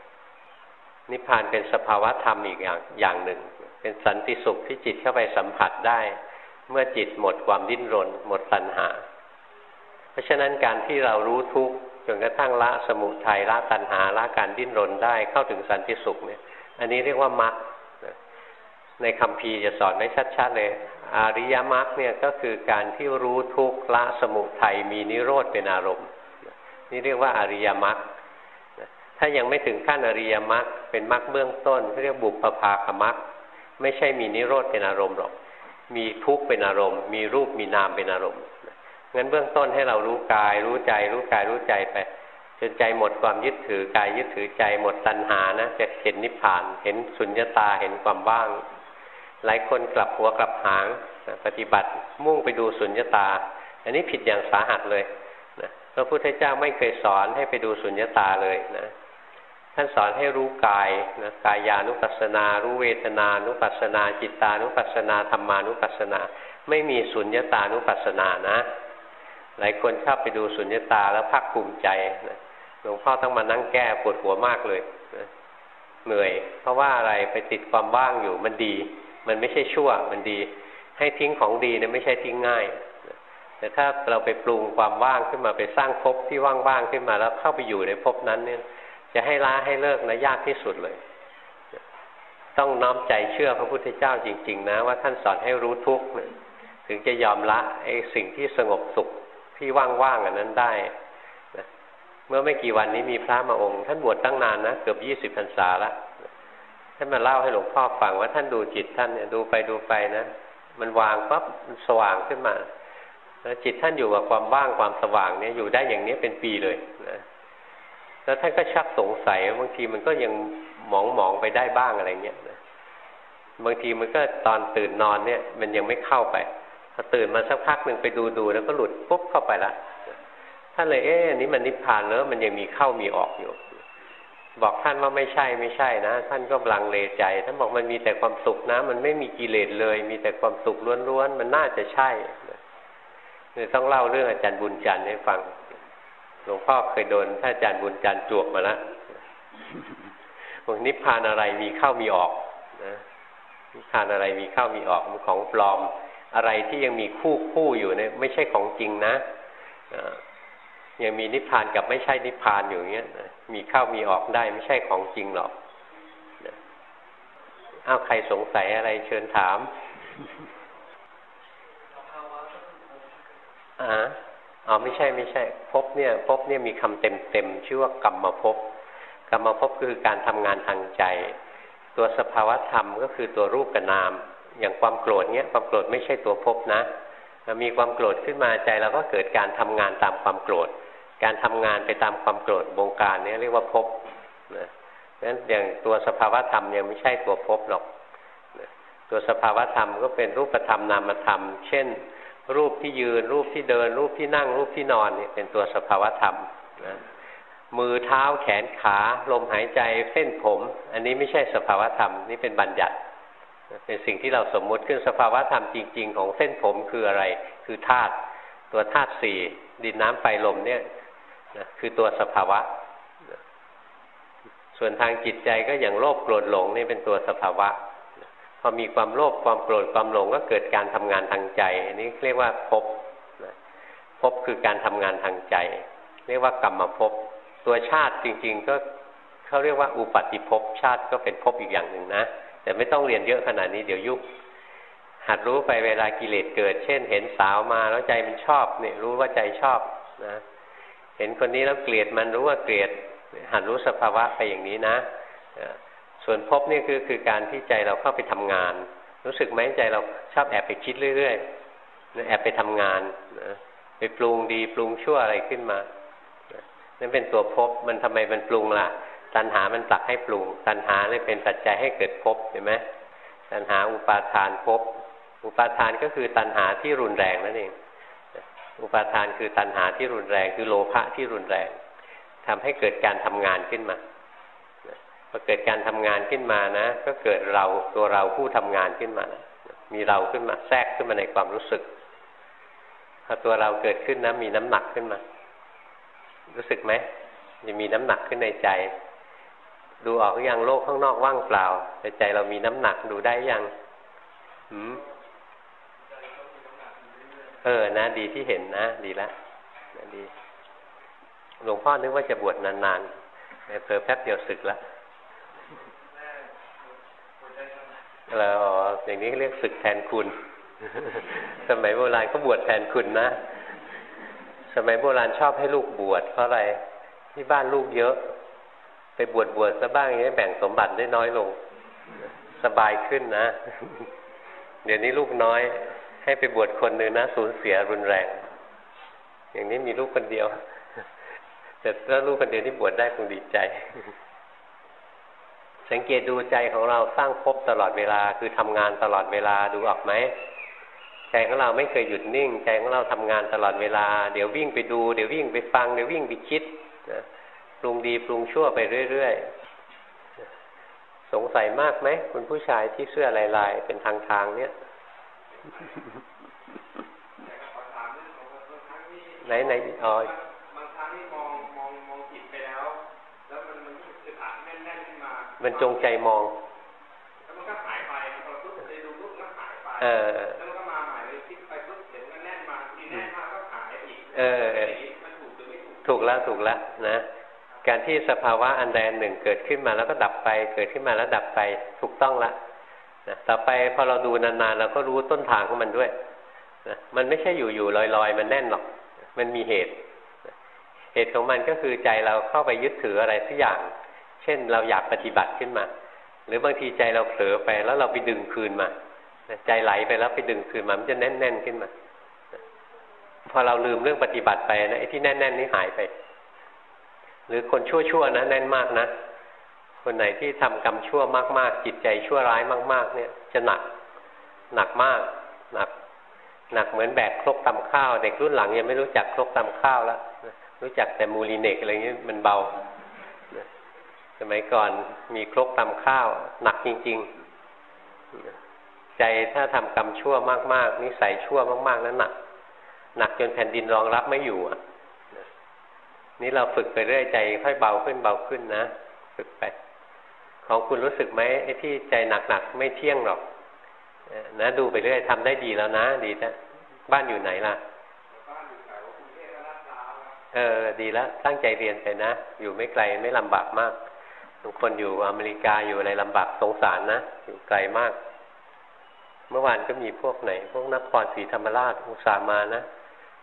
S1: นิพพานเป็นสภาวะธรรมอีกอย่างอย่างหนึ่ง เป็นสันติสุขที่จิตเข้าไปสัมผัสได้ เมื่อจิตหมดความดิ้นรน หมดตัณหา ราะฉะนั้นการที่เรารู้ทุกข์จนกระทั่งละสมุทัยละตัณหาละการดิ้นรนได้เข้าถึงสันติสุขเนี่ย อันนี้เรียกว่ามรรคในคำพีจะสอนไว้ชัดๆเลย อริยมรรคเนี่ยก็คือการที่รู้ทุกข์ละสมุทัยมีนิโรธเป็นอารมณ์ นี่เรียกว่าอริยมรรคถ้ายังไม่ถึงขั้นอริยมรรคเป็นมรรคเบื้องต้นเรียกบุพภาคมรรคไม่ใช่มีนิโรธเป็นอารมณ์หรอก มีทุกข์เป็นอารมณ์ มีรูปมีนามเป็นอารมณ์ งั้นเบื้องต้นให้เรารู้กาย รู้ใจ รู้กายรู้ใจไปจนใจหมดความยึดถือกายยึดถือใจหมดตัณหานะจะเห็นนิพพาน เห็นสุญญตาเห็นความว่าง หลายคนกลับหัวกลับหางปฏิบัติมุ่งไปดูสุญญตา อันนี้ผิดอย่างสาหัสเลยนะพระพุทธเจ้าไม่เคยสอนให้ไปดูสุญญตาเลยนะท่านสอนให้รู้กายนะกายานุปัสสนา รู้เวทนานุปัสสนา จิตานุปัสสนาธรรมานุปัสสนา ไม่มีสุญญตานุปัสสนานะ หลายคนชอบไปดูสุญญตาแล้วพักภูมิใจนะหลวงพ่อต้องมานั่งแก้ปวดหัวมากเลยนะเหนื่อย เพราะว่าอะไรไปติดความว่างอยู่มันดี มันไม่ใช่ชั่ว มันดี ให้ทิ้งของดีเนี่ยไม่ใช่ทิ้งง่ายแต่ถ้าเราไปปรุงความว่างขึ้นมาไปสร้างภพที่ว่างๆขึ้นมาแล้วเข้าไปอยู่ในภพนั้นเนี่ย จะให้ละให้เลิกนะยากที่สุดเลย ต้องน้อมใจเชื่อพระพุทธเจ้าจริง ๆ นะ ว่าท่านสอนให้รู้ทุกข์ถึงจะยอมละไอ้สิ่งที่สงบสุข ที่ว่างๆอันนั้นได้เมื่อไม่กี่วันนี้มีพระมาองค์ ท่านบวชตั้งนานนะเกือบยี่สิบพรรษาละท่านมาเล่าให้หลวงพ่อฟังว่าท่านดูจิตท่านเนี่ยดูไปดูไปนะ มันวางปั๊บมันสว่างขึ้นมาแล้วจิตท่านอยู่กับความว่างความสว่างเนี่ยอยู่ได้อย่างนี้เป็นปีเลยนะแล้วท่านก็ชักสงสัยบางทีมันก็ยังหมองหมองไปได้บ้างอะไรเงี้ยนะบางทีมันก็ตอนตื่นนอนเนี่ย มันยังไม่เข้าไป พอตื่นมาสักพักหนึ่งไปดูดูแล้วก็หลุดปุ๊บเข้าไปละท่านเลยเอ๊ะนี้มันนิพพานแล้วมันยังมีเข้ามีออกอยู่ บอกท่านว่าไม่ใช่ไม่ใช่นะ ท่านก็ลังเลใจ ท่านบอกมันมีแต่ความสุขนะ มันไม่มีกิเลสเลย มีแต่ความสุขล้วนๆมันน่าจะใช่เนี่ยต้องเล่าเรื่องอาจารย์บุญจันทร์ให้ฟังหลวงพ่อเคยโดนท่านอาจารย์บุญจันทร์จวกมาแล้วบอกนิพพานอะไรมีเข้ามีออกนะนิพพานอะไรมีเข้ามีออกมันของปลอม อะไรที่ยังมีคู่คู่อยู่เนี่ยไม่ใช่ของจริงนะยังมีนิพพานกับไม่ใช่นิพพานอยู่เงี้ยมีเข้ามีออกได้ไม่ใช่ของจริงหรอกอ้าวใครสงสัยอะไรเชิญถามอ่าอ๋อไม่ใช่ไม่ใช่ภพเนี่ยภพเนี่ยมีคำเต็มเต็มชื่อว่ากรรมภพกรรมภพคือการทำงานทางใจ ตัวสภาวธรรมก็คือตัวรูปกับนาม อย่างความโกรธเนี่ยความโกรธไม่ใช่ตัวภพนะมีความโกรธขึ้นมาใจเราก็เกิดการทำงานตามความโกรธ การทำงานไปตามความโกรธบงการนี่เรียกว่าภพนะนั้นอย่างตัวสภาวธรรมยังไม่ใช่ตัวภพหรอกตัวสภาวธรรมก็เป็นรูปธรรมนามธรรม เช่น รูปที่ยืนรูปที่เดิน รูปที่นั่งรูปที่นอนนี่เป็นตัวสภาวธรรมนะมือเท้าแขนขาลมหายใจเส้นผม อันนี้ไม่ใช่สภาวธรรม นี่เป็นบัญญัติ เป็นสิ่งที่เราสมมุติขึ้นสภาวะธรรมจริง ๆ ของเส้นผมคืออะไร คือธาตุตัวธาตุสี่ดินน้ำไฟลมเนี่ยนะคือตัวสภาวะ ส่วนทางจิตใจก็อย่างโลภโกรธหลงนี่เป็นตัวสภาวะ พอมีความโลภความโกรธความหลงก็เกิดการทำงานทางใจอันนี้เรียกว่าภพภพคือการทำงานทางใจ เรียกว่ากรรมภพตัวชาติจริง ๆ ก็เขาเรียกว่าอุปัติภพชาติก็เป็นภพอีกอย่างหนึ่งนะ แต่ไม่ต้องเรียนเยอะขนาดนี้เดี๋ยวยุบหัดรู้ไปเวลากิเลสเกิด เช่น เห็นสาวมาแล้วใจมันชอบเนี่ยรู้ว่าใจชอบนะเห็นคนนี้แล้วเกลียดมันรู้ว่าเกลียด หัดรู้สภาวะไปอย่างนี้นะ ส่วนพบนี่คือคือการที่ใจเราเข้าไปทำงาน รู้สึกไหมใจเราชอบแอบไปคิดเรื่อยๆแอบไปทำงานนะไปปรุงดีปรุงชั่วอะไรขึ้นมานั่นเป็นตัวพบมันทำไมมันปรุงล่ะ ตัณหามันปลักให้ปรุง ตัณหาเลยเป็นปัจจัยให้เกิดพบเห็นไหมตัณหาอุปาทานพบอุปาทานก็คือตัณหาที่รุนแรงนั่นเอง อุปาทานคือตัณหาที่รุนแรง คือโลภะที่รุนแรงทำให้เกิดการทำงานขึ้นมาพอเกิดการทำงานขึ้นมานะ ก็เกิดเราตัวเราผู้ทำงานขึ้นมานะมีเราขึ้นมาแทรกขึ้นมาในความรู้สึกพอตัวเราเกิดขึ้นนะมีน้ำหนักขึ้นมา รู้สึกไหมจะมีน้ำหนักขึ้นในใจ ดูออกหรือยังโลกข้างนอกว่างเปล่าแต่ใจเรามีน้ำหนักดูได้ยังหืมเออนะ ดีที่เห็นนะ ดีแล้วนะดี หลวงพ่อนึกว่าจะบวชนานๆแต่เพิ่แป๊บเดียวศึกแล้วแล้วอย่างนี้เรียกศึกแทนคุณ สมัยโบราณก็บวชแทนคุณนะ สมัยโบราณชอบให้ลูกบวชเพราะอะไร ที่บ้านลูกเยอะ ไปบวชบวชซะบ้างอย่างนี้แบ่งสมบัติได้น้อยลง สบายขึ้นนะ เดี๋ยวนี้ลูกน้อย ให้ไปบวชคนหนึ่งนะสูญเสียรุนแรง อย่างนี้มีลูกคนเดียว แต่ถ้าลูกคนเดียวที่บวชได้คงดีใจ สังเกตดูใจของเราสร้างภพตลอดเวลา คือทำงานตลอดเวลาดูออกไหมใจของเราไม่เคยหยุดนิ่ง ใจของเราทำงานตลอดเวลา เดี๋ยววิ่งไปดู เดี๋ยววิ่งไปฟัง เดี๋ยววิ่งไปคิดนะ รุงดีปรุงชั่วไปเรื่อยๆ สงสัยมากไหมคุณผู้ชายที่เสื้อลายๆ เป็นทางทางเนี้ยไหนไหนอ๋อบางครั้งที่มองมองมองจิตไปแล้ว แล้วมันมันอึดอัดแน่นๆขึ้นมา มันจงใจมอง แล้วมันก็หายไปพอปุ๊บไปดูปุ๊บก็หายไปเออแล้วมันก็มาใหม่เลยคิดไปปุ๊บเดี๋ยวมันแน่นมาทีแน่นมากก็หายอีก เออ มันถูกหรือไม่ถูก ถูกแล้วถูกแล้วนะ การที่สภาวะอันใดอันหนึ่งเกิดขึ้นมาแล้วก็ดับไป เกิดขึ้นมาแล้วดับไปถูกต้องละนะต่อไปพอเราดูนานๆเราก็รู้ต้นทางของมันด้วยนะมันไม่ใช่อยู่ๆลอยๆ มันแน่นหรอก มันมีเหตุ เหตุของมันก็คือใจเราเข้าไปยึดถืออะไรสักอย่าง เช่นเราอยากปฏิบัติขึ้นมา หรือบางทีใจเราเผลอไปแล้วเราไปดึงคืนมาใจไหลไปแล้วไปดึงคืนมามันจะแน่นๆขึ้นมา พอเราลืมเรื่องปฏิบัติไปนะไอ้ที่แน่น ๆ นี่หายไป หรือคนชั่วๆนะแน่นมากนะคนไหนที่ทำกรรมชั่วมาก ๆ จิตใจชั่วร้ายมาก ๆ เนี่ย จะหนักหนักมาก หนัก หนักเหมือนแบกครกตำข้าว เด็กรุ่นหลังยังไม่รู้จักครกตำข้าวแล้วรู้จักแต่มูลีเนกอะไรเงี้ยมันเบาสมัยก่อนมีครกตำข้าว หนักจริง ๆ ใจถ้าทำกรรมชั่วมาก ๆ นิสัยชั่วมาก ๆ นั้นหนักหนักจนแผ่นดินรองรับไม่อยู่อะ นี่เราฝึกไปเรื่อยใจค่อยเบาขึ้นเบาขึ้นนะฝึกไป ของคุณรู้สึกไหมไอ้ที่ใจหนักๆไม่เที่ยงหรอกนะดูไปเรื่อยทำได้ดีแล้วนะ ดีนะบ้านอยู่ไหนล่ะบ้านอยู่แถวกรุงเทพลาดพร้าวเออดีแล้วตั้งใจเรียนไปนะ อยู่ไม่ไกลไม่ลำบากมากบางคนอยู่อเมริกาอยู่อะไรลำบากสงสารนะอยู่ไกลมาก เมื่อวานก็มีพวกไหน พวกนครศรีธรรมราชอุตส่าห์มานะ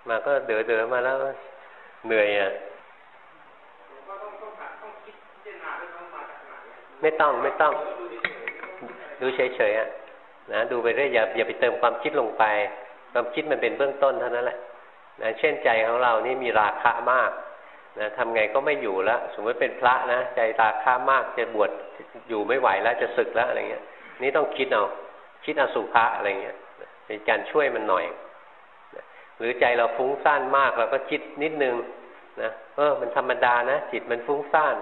S1: มาก็เดือดเดือมาแล้วเหนื่อยอะ ไม่ต้องไม่ต้อง ดูเฉยๆอะนะดูไปเรื่อยอย่าอย่าไปเติมความคิดลงไป ความคิดมันเป็นเบื้องต้นเท่านั้นแหละนะเช่นใจของเรานี่มีราคะมากนะทำไงก็ไม่อยู่แล้วสมมติเป็นพระนะใจราคะมากจะบวชอยู่ไม่ไหวแล้วจะศึกแล้วอะไรเงี้ย นี่ต้องคิดเอาคิดอสุภะอะไรเงี้ยเป็นการช่วยมันหน่อย หรือใจเราฟุ้งซ่านมากเราก็คิดนิดนึงนะเออ มันธรรมดานะจิตมันฟุ้งซ่าน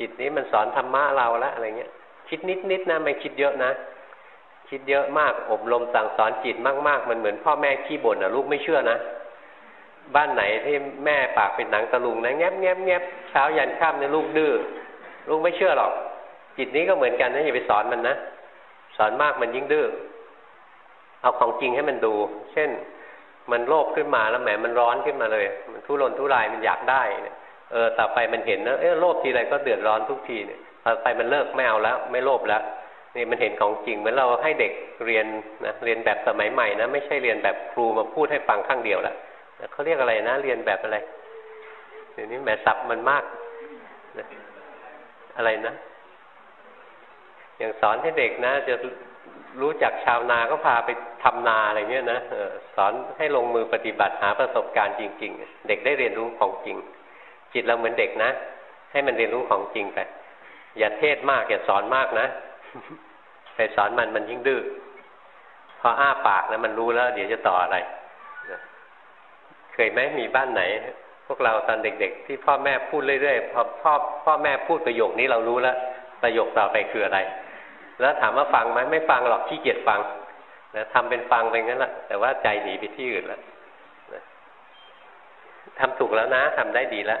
S1: จิตนี้มันสอนธรรมะเราแล้วอะไรเงี้ย คิดนิดนิดนะไม่คิดเยอะนะ คิดเยอะมากอบรมสั่งสอนจิตมากๆ มันเหมือนพ่อแม่ขี้บ่นอะลูกไม่เชื่อนะ บ้านไหนที่แม่ปากเป็นหนังตะลุงนะแงบแงบแงบเช้ายันค่ำเนี่ยลูกดื้อลูกไม่เชื่อหรอก จิตนี้ก็เหมือนกันนะอย่าไปสอนมันนะสอนมากมันยิ่งดื้อเอาของจริงให้มันดู เช่นมันโลภขึ้นมาแล้วแหมมันร้อนขึ้นมาเลย มันทุรนทุรายมันอยากได้เนี่ย เออต่อไปมันเห็นนะเออโลภทีไรก็เดือดร้อนทุกทีเนี่ยต่อไปมันเลิกไม่เอาแล้ว ไม่โลภแล้วนี่มันเห็นของจริงเหมือนเราให้เด็กเรียนนะเรียนแบบสมัยใหม่นะไม่ใช่เรียนแบบครูมาพูดให้ฟังข้างเดียวละเขาเรียกอะไรนะ เรียนแบบอะไรเดี๋ยวนี้แหมสับมันมากนะอะไรนะอย่างสอนให้เด็กนะ จะรู้จักชาวนาก็พาไปทำนาอะไรเงี้ยนะสอนให้ลงมือปฏิบัติหาประสบการณ์จริง ๆ เด็กได้เรียนรู้ของจริง จิตเราเหมือนเด็กนะ ให้มันเรียนรู้ของจริงไป อย่าเทศมาก อย่าสอนมากนะ ไปสอนมันมันยิ่งดื้อ พออ้าปากนะมันรู้แล้ว เดี๋ยวจะต่ออะไร เคยไหมมีบ้านไหน พวกเราตอนเด็ก ๆ ที่พ่อแม่พูดเรื่อยๆ พอพ่อพ่อแม่พูดประโยคนี้เรารู้แล้ว ประโยคต่อไปคืออะไร แล้วถามว่าฟังไหมไม่ฟังหรอกขี้เกียจฟังนะทำเป็นฟังไปงั้นแหละแต่ว่าใจหนีไปที่อื่นแล้วทำถูกแล้วนะทำได้ดีแล้ว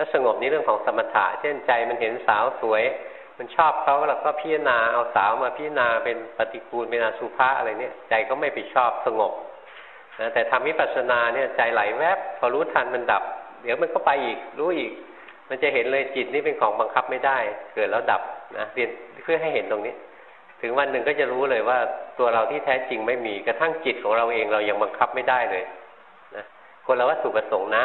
S1: แล้วสงบนี้เรื่องของสมถะ เช่นใจมันเห็นสาวสวย มันชอบเขาเราก็พิจารณาเอาสาวมาพิจารณาเป็นปฏิกูลเป็นอสุภะอะไรเนี่ย ใจก็ไม่ไปชอบสงบนะแต่ทำวิปัสสนาเนี่ยใจไหลแวบ พอรู้ทันมันดับ เดี๋ยวมันก็ไปอีกรู้อีก มันจะเห็นเลยจิตนี่เป็นของบังคับไม่ได้ เกิดแล้วดับนะเรียนเพื่อให้เห็นตรงนี้ ถึงวันหนึ่งก็จะรู้เลยว่าตัวเราที่แท้จริงไม่มีกระทั่งจิตของเราเองเรายังบังคับไม่ได้เลยนะคนละวัตถุประสงค์นะ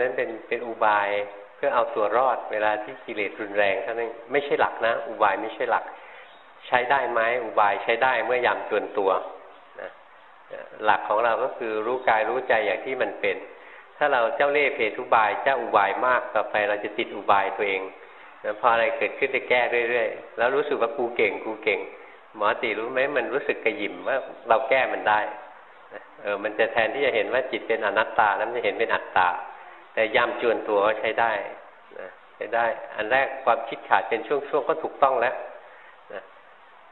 S1: นั้นเป็นเป็นอุบายเพื่อเอาตัวรอดเวลาที่กิเลสรุนแรงเท่านั้นไม่ใช่หลักนะ อุบายไม่ใช่หลัก ใช้ได้ไหมอุบายใช้ได้เมื่อยามจวนตัวนะหลักของเราก็คือรู้กายรู้ใจอย่างที่มันเป็น ถ้าเราเจ้าเล่ห์เพทุบายเจ้าอุบายมากต่อไปเราจะติดอุบายตัวเอง นะพออะไรเกิดขึ้นจะแก้เรื่อยๆ แล้วรู้สึกว่ากูเก่งกูเก่ง หมอตีรู้ไหมมันรู้สึกกระยิมว่าเราแก้มันได้เออมันจะแทนที่จะเห็นว่าจิตเป็นอนัตตาแล้วมันจะเห็นเป็นอัตตา แต่ย่ำจวนตัวใช้ได้นะใช้ได้ อันแรกความคิดขาดเป็นช่วงๆก็ถูกต้องแล้วนะ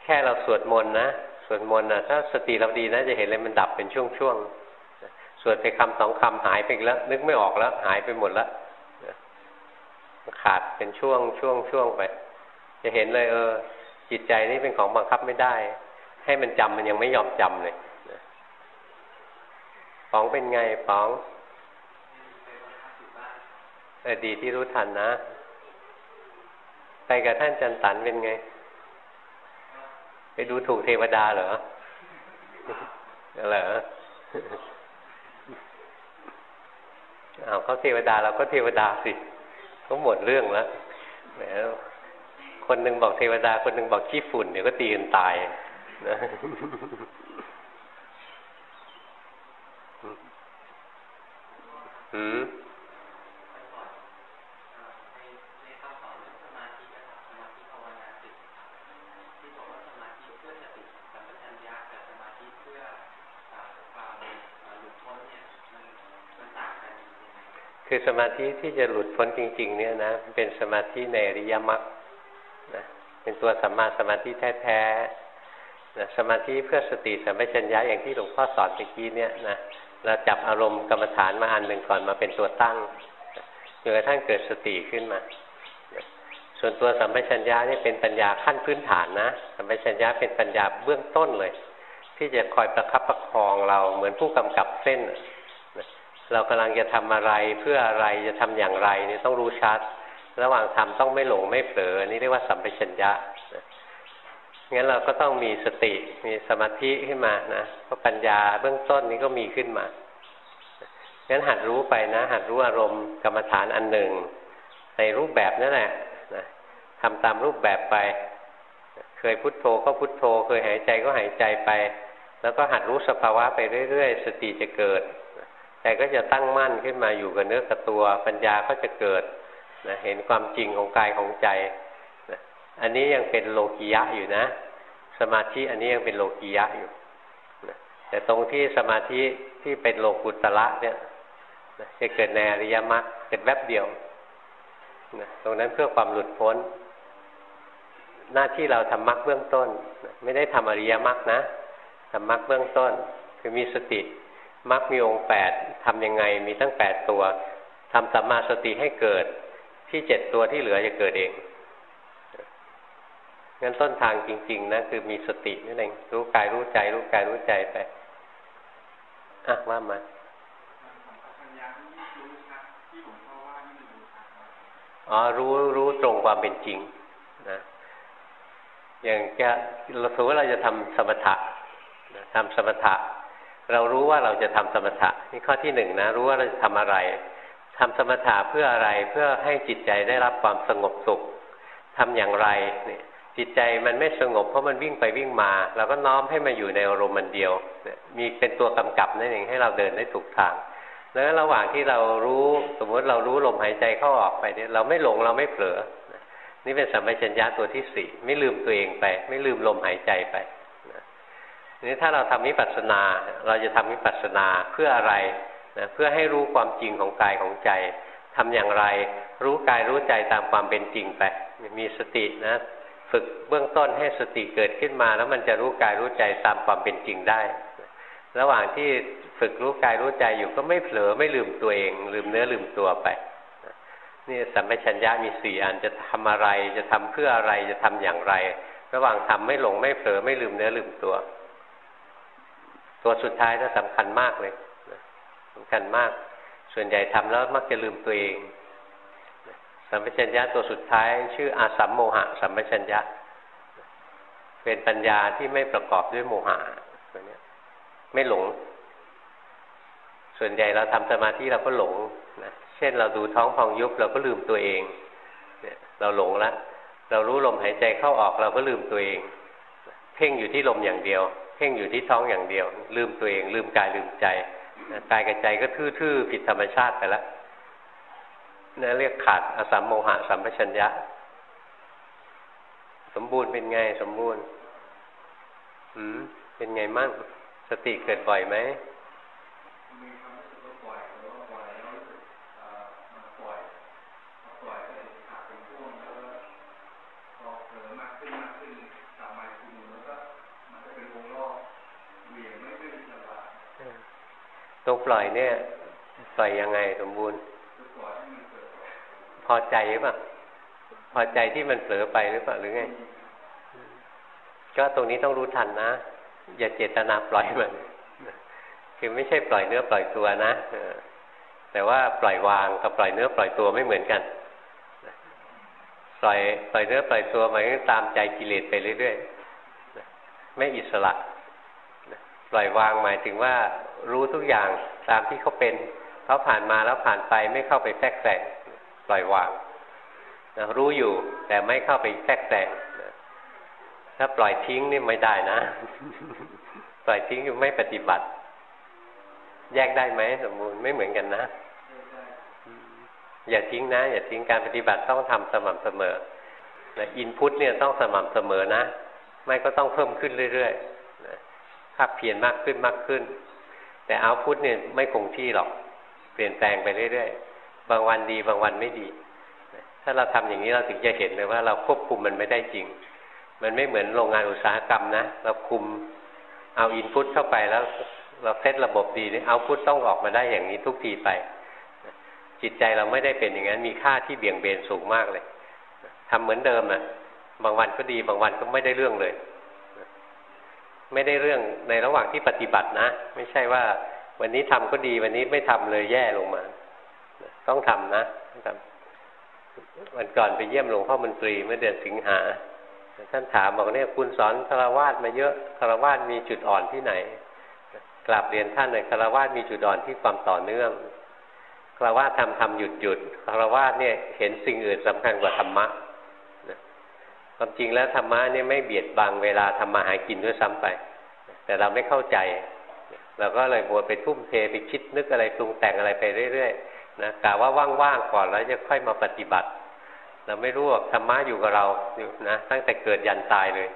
S1: แค่เราสวดมนต์นะสวดมนต์นะถ้าสติเราดีนะจะเห็นเลยมันดับเป็นช่วงๆสวดไปคำสองคำหายไปแล้ว นึกไม่ออกแล้ว หายไปหมดแล้ว ขาดเป็นช่วงช่วงช่วงไป จะเห็นเลย เออ จิตใจนี่เป็นของบังคับไม่ได้ ให้มันจำมันยังไม่ยอมจำเลยป๋องเป็นไงป๋องเออดีที่รู้ทันนะไปกับท่านจันตันเป็นไง ไปดูถูกเทวดาเหรอเหรอเอาเขาเทวดาเราก็เทวดาสิ ก็หมดเรื่องแล้วแหมคนหนึ่งบอกเทวดา คนหนึ่งบอกขี้ฝุ่นเดี๋ยวก็ตีกันตายนะหืม คือสมาธิที่จะหลุดพ้นจริง ๆ เนี่ยนะเป็นสมาธิในอริยมรรคนะเป็นตัวสัมมาสมาธิแท้ๆนะสมาธิเพื่อสติสัมปชัญญะอย่างที่หลวงพ่อสอนเมื่อกี้เนี่ยนะเราจับอารมณ์กรรมฐานมาอันหนึ่งก่อนมาเป็นตัวตั้งจนกระทั่งเกิดสติขึ้นมา ส่วนตัวสัมปชัญญะนี่เป็นปัญญาขั้นพื้นฐานนะสัมปชัญญะเป็นปัญญาเบื้องต้นเลย ที่จะคอยประคับประคองเราเหมือนผู้กำกับเส้น เรากำลังจะทำอะไรเพื่ออะไรจะทำอย่างไรนี่ต้องรู้ชัด ระหว่างทำต้องไม่หลงไม่เผลอนี่เรียกว่าสัมปชัญญะงั้นเราก็ต้องมีสติมีสมาธิขึ้นมานะก็ปัญญาเบื้องต้นนี้ก็มีขึ้นมางั้นหัดรู้ไปนะ หัดรู้อารมณ์กรรมฐานอันหนึ่ง ในรูปแบบนั่นแหละนะทำตามรูปแบบไป เคยพุทโธก็พุทโธ เคยหายใจก็หายใจไป แล้วก็หัดรู้สภาวะไปเรื่อยๆ สติจะเกิด ใจก็จะตั้งมั่นขึ้นมาอยู่กับเนื้อกับตัว ปัญญาก็จะเกิดนะเห็นความจริงของกายของใจนะอันนี้ยังเป็นโลกิยะอยู่นะ สมาธิอันนี้ยังเป็นโลกิยะอยู่นะแต่ตรงที่สมาธิที่เป็นโลกุตละเนี่ยนะจะเกิดในอริยมรรคเกิดแวบเดียวนะตรงนั้นเพื่อความหลุดพ้น หน้าที่เราทำมรรคเบื้องต้น ไม่ได้ทำอริยมรรคนะทำมรรคเบื้องต้น คือมีสติ มรรคมีองค์แปดทำยังไงมีตั้งแปดตัวทำสัมมาสติให้เกิดที่เจ็ดตัวที่เหลือจะเกิดเองงั้นต้นทางจริง ๆนะคือมีสตินั่นเองรู้กายรู้ใจ รู้กายรู้ใจไปอะว่ามาอ๋อรู้รู้ตรงความเป็นจริงนะอย่างแกเราสมมติว่าเราจะทำสมถะทำสมถะ เรารู้ว่าเราจะทำสมถะนี่ข้อที่หนึ่งนะรู้ว่าเราจะทำอะไรทำสมถะเพื่ออะไรเพื่อให้จิตใจได้รับความสงบสุขทำอย่างไรเนี่ยจิตใจมันไม่สงบเพราะมันวิ่งไปวิ่งมาเราก็น้อมให้มาอยู่ในอารมณ์มันเดียว มีเป็นตัวกำกับนั่นเองให้เราเดินได้ถูกทาง แล้วระหว่างที่เรารู้สมมติเรารู้ลมหายใจเข้าออกไปเนี่ยเราไม่หลงเราไม่เผลอ นี่เป็นสัมปชัญญะตัวที่สี่ไม่ลืมตัวเองไป ไม่ลืมลมหายใจไป นี่ถ้าเราทำวิปัสสนา เราจะทำวิปัสสนาเพื่ออะไรนะเพื่อให้รู้ความจริงของกายของใจทำอย่างไร รู้กายรู้ใจตามความเป็นจริงไป มีสตินะ ฝึกเบื้องต้นให้สติเกิดขึ้นมา แล้วมันจะรู้กายรู้ใจตามความเป็นจริงได้ ระหว่างที่ฝึกรู้กายรู้ใจอยู่ก็ไม่เผลอไม่ลืมตัวเอง ลืมเนื้อลืมตัวไปนี่สัมปชัญญะมีสี่อันจะทำอะไรจะทำเพื่ออะไรจะทำอย่างไร ระหว่างทำไม่หลงไม่เผลอไม่ลืมเนื้อลืมตัว ตัวสุดท้ายน่าสำคัญมากเลยสำคัญมาก ส่วนใหญ่ทำแล้วมักจะลืมตัวเองสัมปชัญญะตัวสุดท้าย ชื่ออาสัมโมหะ สัมปชัญญะ เป็นปัญญาที่ไม่ประกอบด้วยโมหะตัวนี้ไม่หลง ส่วนใหญ่เราทำสมาธิเราก็หลงนะเช่นเราดูท้องพองยุบเราก็ลืมตัวเองเนี่ยเราหลงละเรารู้ลมหายใจเข้าออกเราก็ลืมตัวเอง เพ่งอยู่ที่ลมอย่างเดียว เพ่งอยู่ที่ท้องอย่างเดียว ลืมตัวเอง ลืมกายลืมใจกายกับใจก็ทื่อๆผิดธรรมชาติไปแล้วนั่นเรียกขาดอสัมโมหะสัมปชัญญะ สมบูรณ์เป็นไงสมบูรณ์ อืมเป็นไงมั่งสติเกิดบ่อยไหม ตัวปล่อยเนี่ยปล่อยยังไงสมบูรณ์ พอใจหรือเปล่าพอใจที่มันเผลอไปหรือเปล่าหรือไง ก็ตรงนี้ต้องรู้ทันนะอย่าเจตนาปล่อยมันคือไม่ใช่ปล่อยเนื้อปล่อยตัวนะแต่ว่าปล่อยวางกับปล่อยเนื้อปล่อยตัวไม่เหมือนกันปล่อยปล่อยเนื้อปล่อยตัวหมายถึงตามใจกิเลสไปเรื่อยๆไม่อิสระปล่อยวางหมายถึงว่า รู้ทุกอย่างตามที่เขาเป็นเขาผ่านมาแล้วผ่านไปไม่เข้าไปแทรกแซงปล่อยวางนะรู้อยู่แต่ไม่เข้าไปแทรกแซงถ้าปล่อยทิ้งนี่ไม่ได้นะ ปล่อยทิ้งอยู่ไม่ปฏิบัติ แยกได้ไหมสมบูรณ์ไม่เหมือนกันนะ อย่าทิ้งนะ อย่าทิ้งการปฏิบัติต้องทำสม่ำเสมอนะอินพุตเนี่ยต้องสม่ำเสมอนะ ไม่ก็ต้องเพิ่มขึ้นเรื่อยๆภาคเพียรมากขึ้นมากขึ้น แต่เอาพุทเนี่ยไม่คงที่หรอก เปลี่ยนแปลงไปเรื่อยๆ บางวันดีบางวันไม่ดี ถ้าเราทำอย่างนี้เราถึงจะเห็นเลยว่าเราควบคุมมันไม่ได้จริง มันไม่เหมือนโรงงานอุตสาหกรรมนะ เราคุมเอาอินพุตเข้าไปแล้วเราเซตระบบดีเนี่ยเอาพุตต้องออกมาได้อย่างนี้ทุกทีไป จิตใจเราไม่ได้เป็นอย่างนั้นมีค่าที่เบี่ยงเบนสูงมากเลยทำเหมือนเดิมอะ บางวันก็ดีบางวันก็ไม่ได้เรื่องเลย ไม่ได้เรื่องในระหว่างที่ปฏิบัตินะ ไม่ใช่ว่า วันนี้ทำก็ดี วันนี้ไม่ทำเลยแย่ลงมา ต้องทำนะทำวันก่อนไปเยี่ยมหลวงพ่อมนตรีเมื่อเดือนสิงหา ท่านถามบอกเนี่ยคุณสอนคารวาสมาเยอะคารวาสมีจุดอ่อนที่ไหนกราบเรียนท่านเลยคารวาสมีจุดอ่อนที่ความต่อเนื่องคารวาสทำทำหยุดหยุดคารวาสเนี่ยเห็นสิ่งอื่นสำคัญกว่าธรรมะ ความจริงแล้วธรรมะนี่ไม่เบียดบังเวลาทำมาหากินด้วยซ้ำไป แต่เราไม่เข้าใจเราก็เลยมัวไปทุ่มเทไปคิดนึกอะไรปรุงแต่งอะไรไปเรื่อยๆนะกะว่าว่างๆก่อนแล้วจะค่อยมาปฏิบัติ เราไม่รู้ว่าธรรมะอยู่กับเราอยู่นะตั้งแต่เกิดยันตายเลย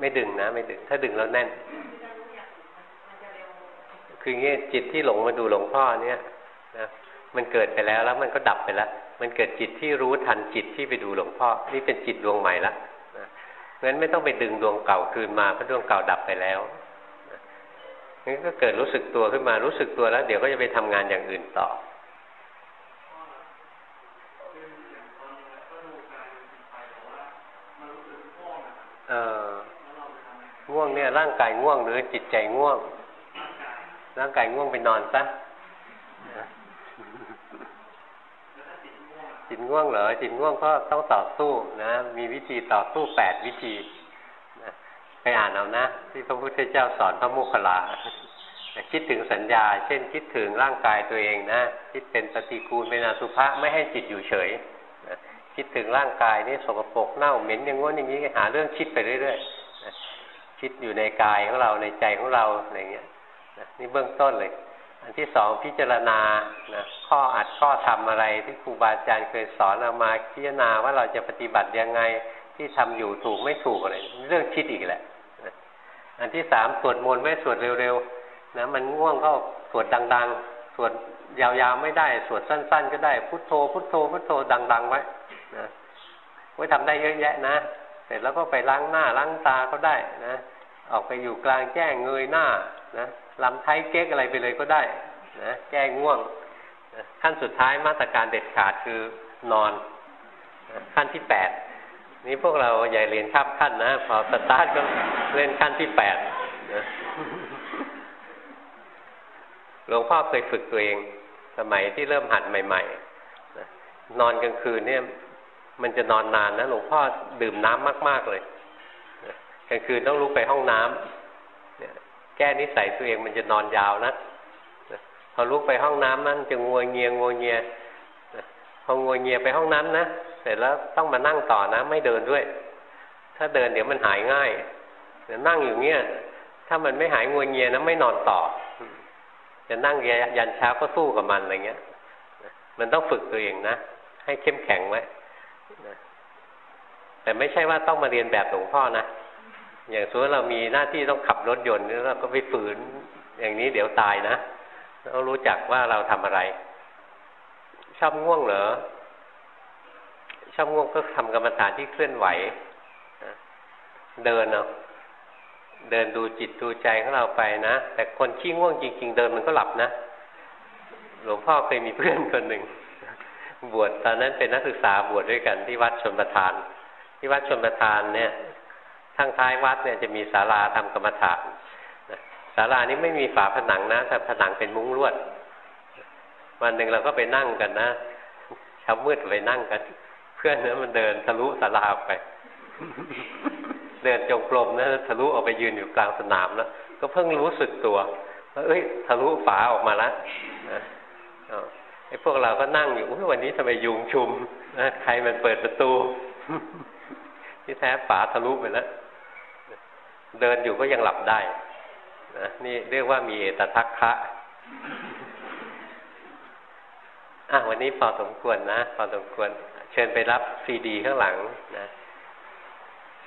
S1: ไม่ดึงนะ ไม่ดึง ถ้าดึงแล้วแน่น คืองี้จิตที่หลงมาดูหลวงพ่อเนี่ยนะมันเกิดไปแล้วแล้วมันก็ดับไปแล้ว มันเกิดจิตที่รู้ทันจิตที่ไปดูหลวงพ่อ นี่เป็นจิตดวงใหม่ละนะงั้นไม่ต้องไปดึงดวงเก่าคืนมาเพราะดวงเก่าดับไปแล้วงั้นก็เกิดรู้สึกตัวขึ้นมารู้สึกตัวแล้ว เดี๋ยวก็จะไปทำงานอย่างอื่นต่อเออง่วงเนี่ยร่างกายง่วงหรือจิตใจง่วง ร่างกายง่วงไปนอนซะจิตง่วงเหรอจิตง่วงก็ต้องต่อสู้นะ มีวิธีต่อสู้แปดวิธีไปอ่านเอานะ ที่พระพุทธเจ้าสอนพระโมคคัลลาคิดถึงสัญญา เช่น คิดถึงร่างกายตัวเองนะ คิดเป็นปฏิกูลเป็นอสุภะไม่ให้จิตอยู่เฉยคิดถึงร่างกายนี่สกปรกเน่าเหม็นอย่างง้นอย่างนี้หาเรื่องคิดไปเรื่อยๆคิดอยู่ในกายของเราในใจของเราอะไรเงี้ย นี่เบื้องต้นเลย อันที่สองพิจารณานะข้ออัดข้อทำอะไรที่ครูบาอาจารย์เคยสอนเอามาพิจารณาว่าเราจะปฏิบัติยังไงที่ทำอยู่ถูกไม่ถูกอะไรเรื่องคิดอีกแหละนะอันที่สามสวดมนต์ไว้สวดเร็วๆนะมันง่วงก็สวดดัง ๆ สวดยาวๆไม่ได้ สวดสั้น ๆ ก็ได้พุทโธ พุทโธพุทโธดัง ๆ ไว้นะไว้ทำได้เยอะแยะนะ เสร็จแล้วก็ไปล้างหน้าล้างตาก็ได้นะ ออกไปอยู่กลางแจ้งเงยหน้านะลำไทยเก๊กอะไรไปเลยก็ได้นะแก้ง่วงนะขั้นสุดท้ายมาตรการเด็ดขาดคือนอนนะขั้นที่แปดนี้พวกเราใหญ่เรียนข้ามขั้นนะพอสตาร์ทก็เล่นขั้นที่แปดนะหลวงพ่อเคยฝึกตัวเอง สมัยที่เริ่มหัดใหม่ๆนะนอนกลางคืนเนี่ย มันจะนอนนานนะหลวงพ่อดื่มน้ำมาก ๆ เลย ลางคืนต้องลุกไปห้องน้ำเนี่ยแก้นิสัยตัวเองมันจะนอนยาวนะพอลุกไปห้องน้ำนั่นจะงัวเงียงัวเงียพองัวเงียไปห้องน้ำนะเสร็จแล้วต้องมานั่งต่อนะ ไม่เดินด้วย ถ้าเดินเดี๋ยวมันหายง่ายเดี๋ยวนั่งอยู่เงี้ยถ้ามันไม่หายงัวเงียนะไม่นอนต่อ จะนั่งยันเช้าก็สู้กับมันอะไรเงี้ยมันต้องฝึกตัวเองนะให้เข้มแข็งไว้แต่ไม่ใช่ว่าต้องมาเรียนแบบหลวงพ่อนะ อย่างสมมติเรามีหน้าที่ต้องขับรถยนต์นี่เราก็ไปฝืน อย่างนี้เดี๋ยวตายนะต้องรู้จักว่าเราทำอะไร ชอบง่วงเหรอชอบง่วงก็ทำกรรมฐานที่เคลื่อนไหวเดินเอาเดินดูจิตดูใจของเราไปนะ แต่คนขี้ง่วงจริง ๆ เดินมันก็หลับนะ หลวงพ่อเคยมีเพื่อนคนหนึ่ง บวชตอนนั้นเป็นนักศึกษาบวชดด้วยกันที่วัดชนประทาน ที่วัดชนประทานเนี่ย ทางท้ายวัดเนี่ยจะมีศาลาทำกรรมฐานศาลานี้ไม่มีฝาผนังนะแต่ผนังเป็นมุ้งลวด วันหนึ่งเราก็ไปนั่งกันนะเช้ามืดไปนั่งกัน เพื่อนเนี่ยมันเดินทะลุศาลาไป เดินจงกรมนะทะลุออกไปยืนอยู่กลางสนามแล้วก็เพิ่งรู้สึกตัวว่าเอ้ย ทะลุฝาออกมาแล้วนะไอ้พวกเราก็นั่งอยู่วันนี้ทำไมยุงชุมนะใครมันเปิดประตู ที่แท้ฝาทะลุไปแล้ว เดินอยู่ก็ยังหลับได้นะนี่เรียกว่ามีเอตทัคคะอะวันนี้พอสมควรนะพอสมควร เชิญไปรับซีดีข้างหลังนะ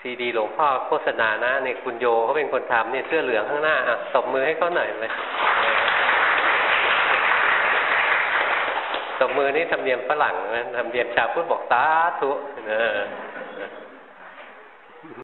S1: ซีดีหลวงพ่อโฆษณานะเนี่ยคุณโยเขาเป็นคนทำเนี่ยเสื้อเหลืองข้างหน้าอะตบมือให้เขาหน่อยเลยตบมือนี่ทำเนียมฝรั่งนะทำเนียมชาวพุทธบอกตาทุเออ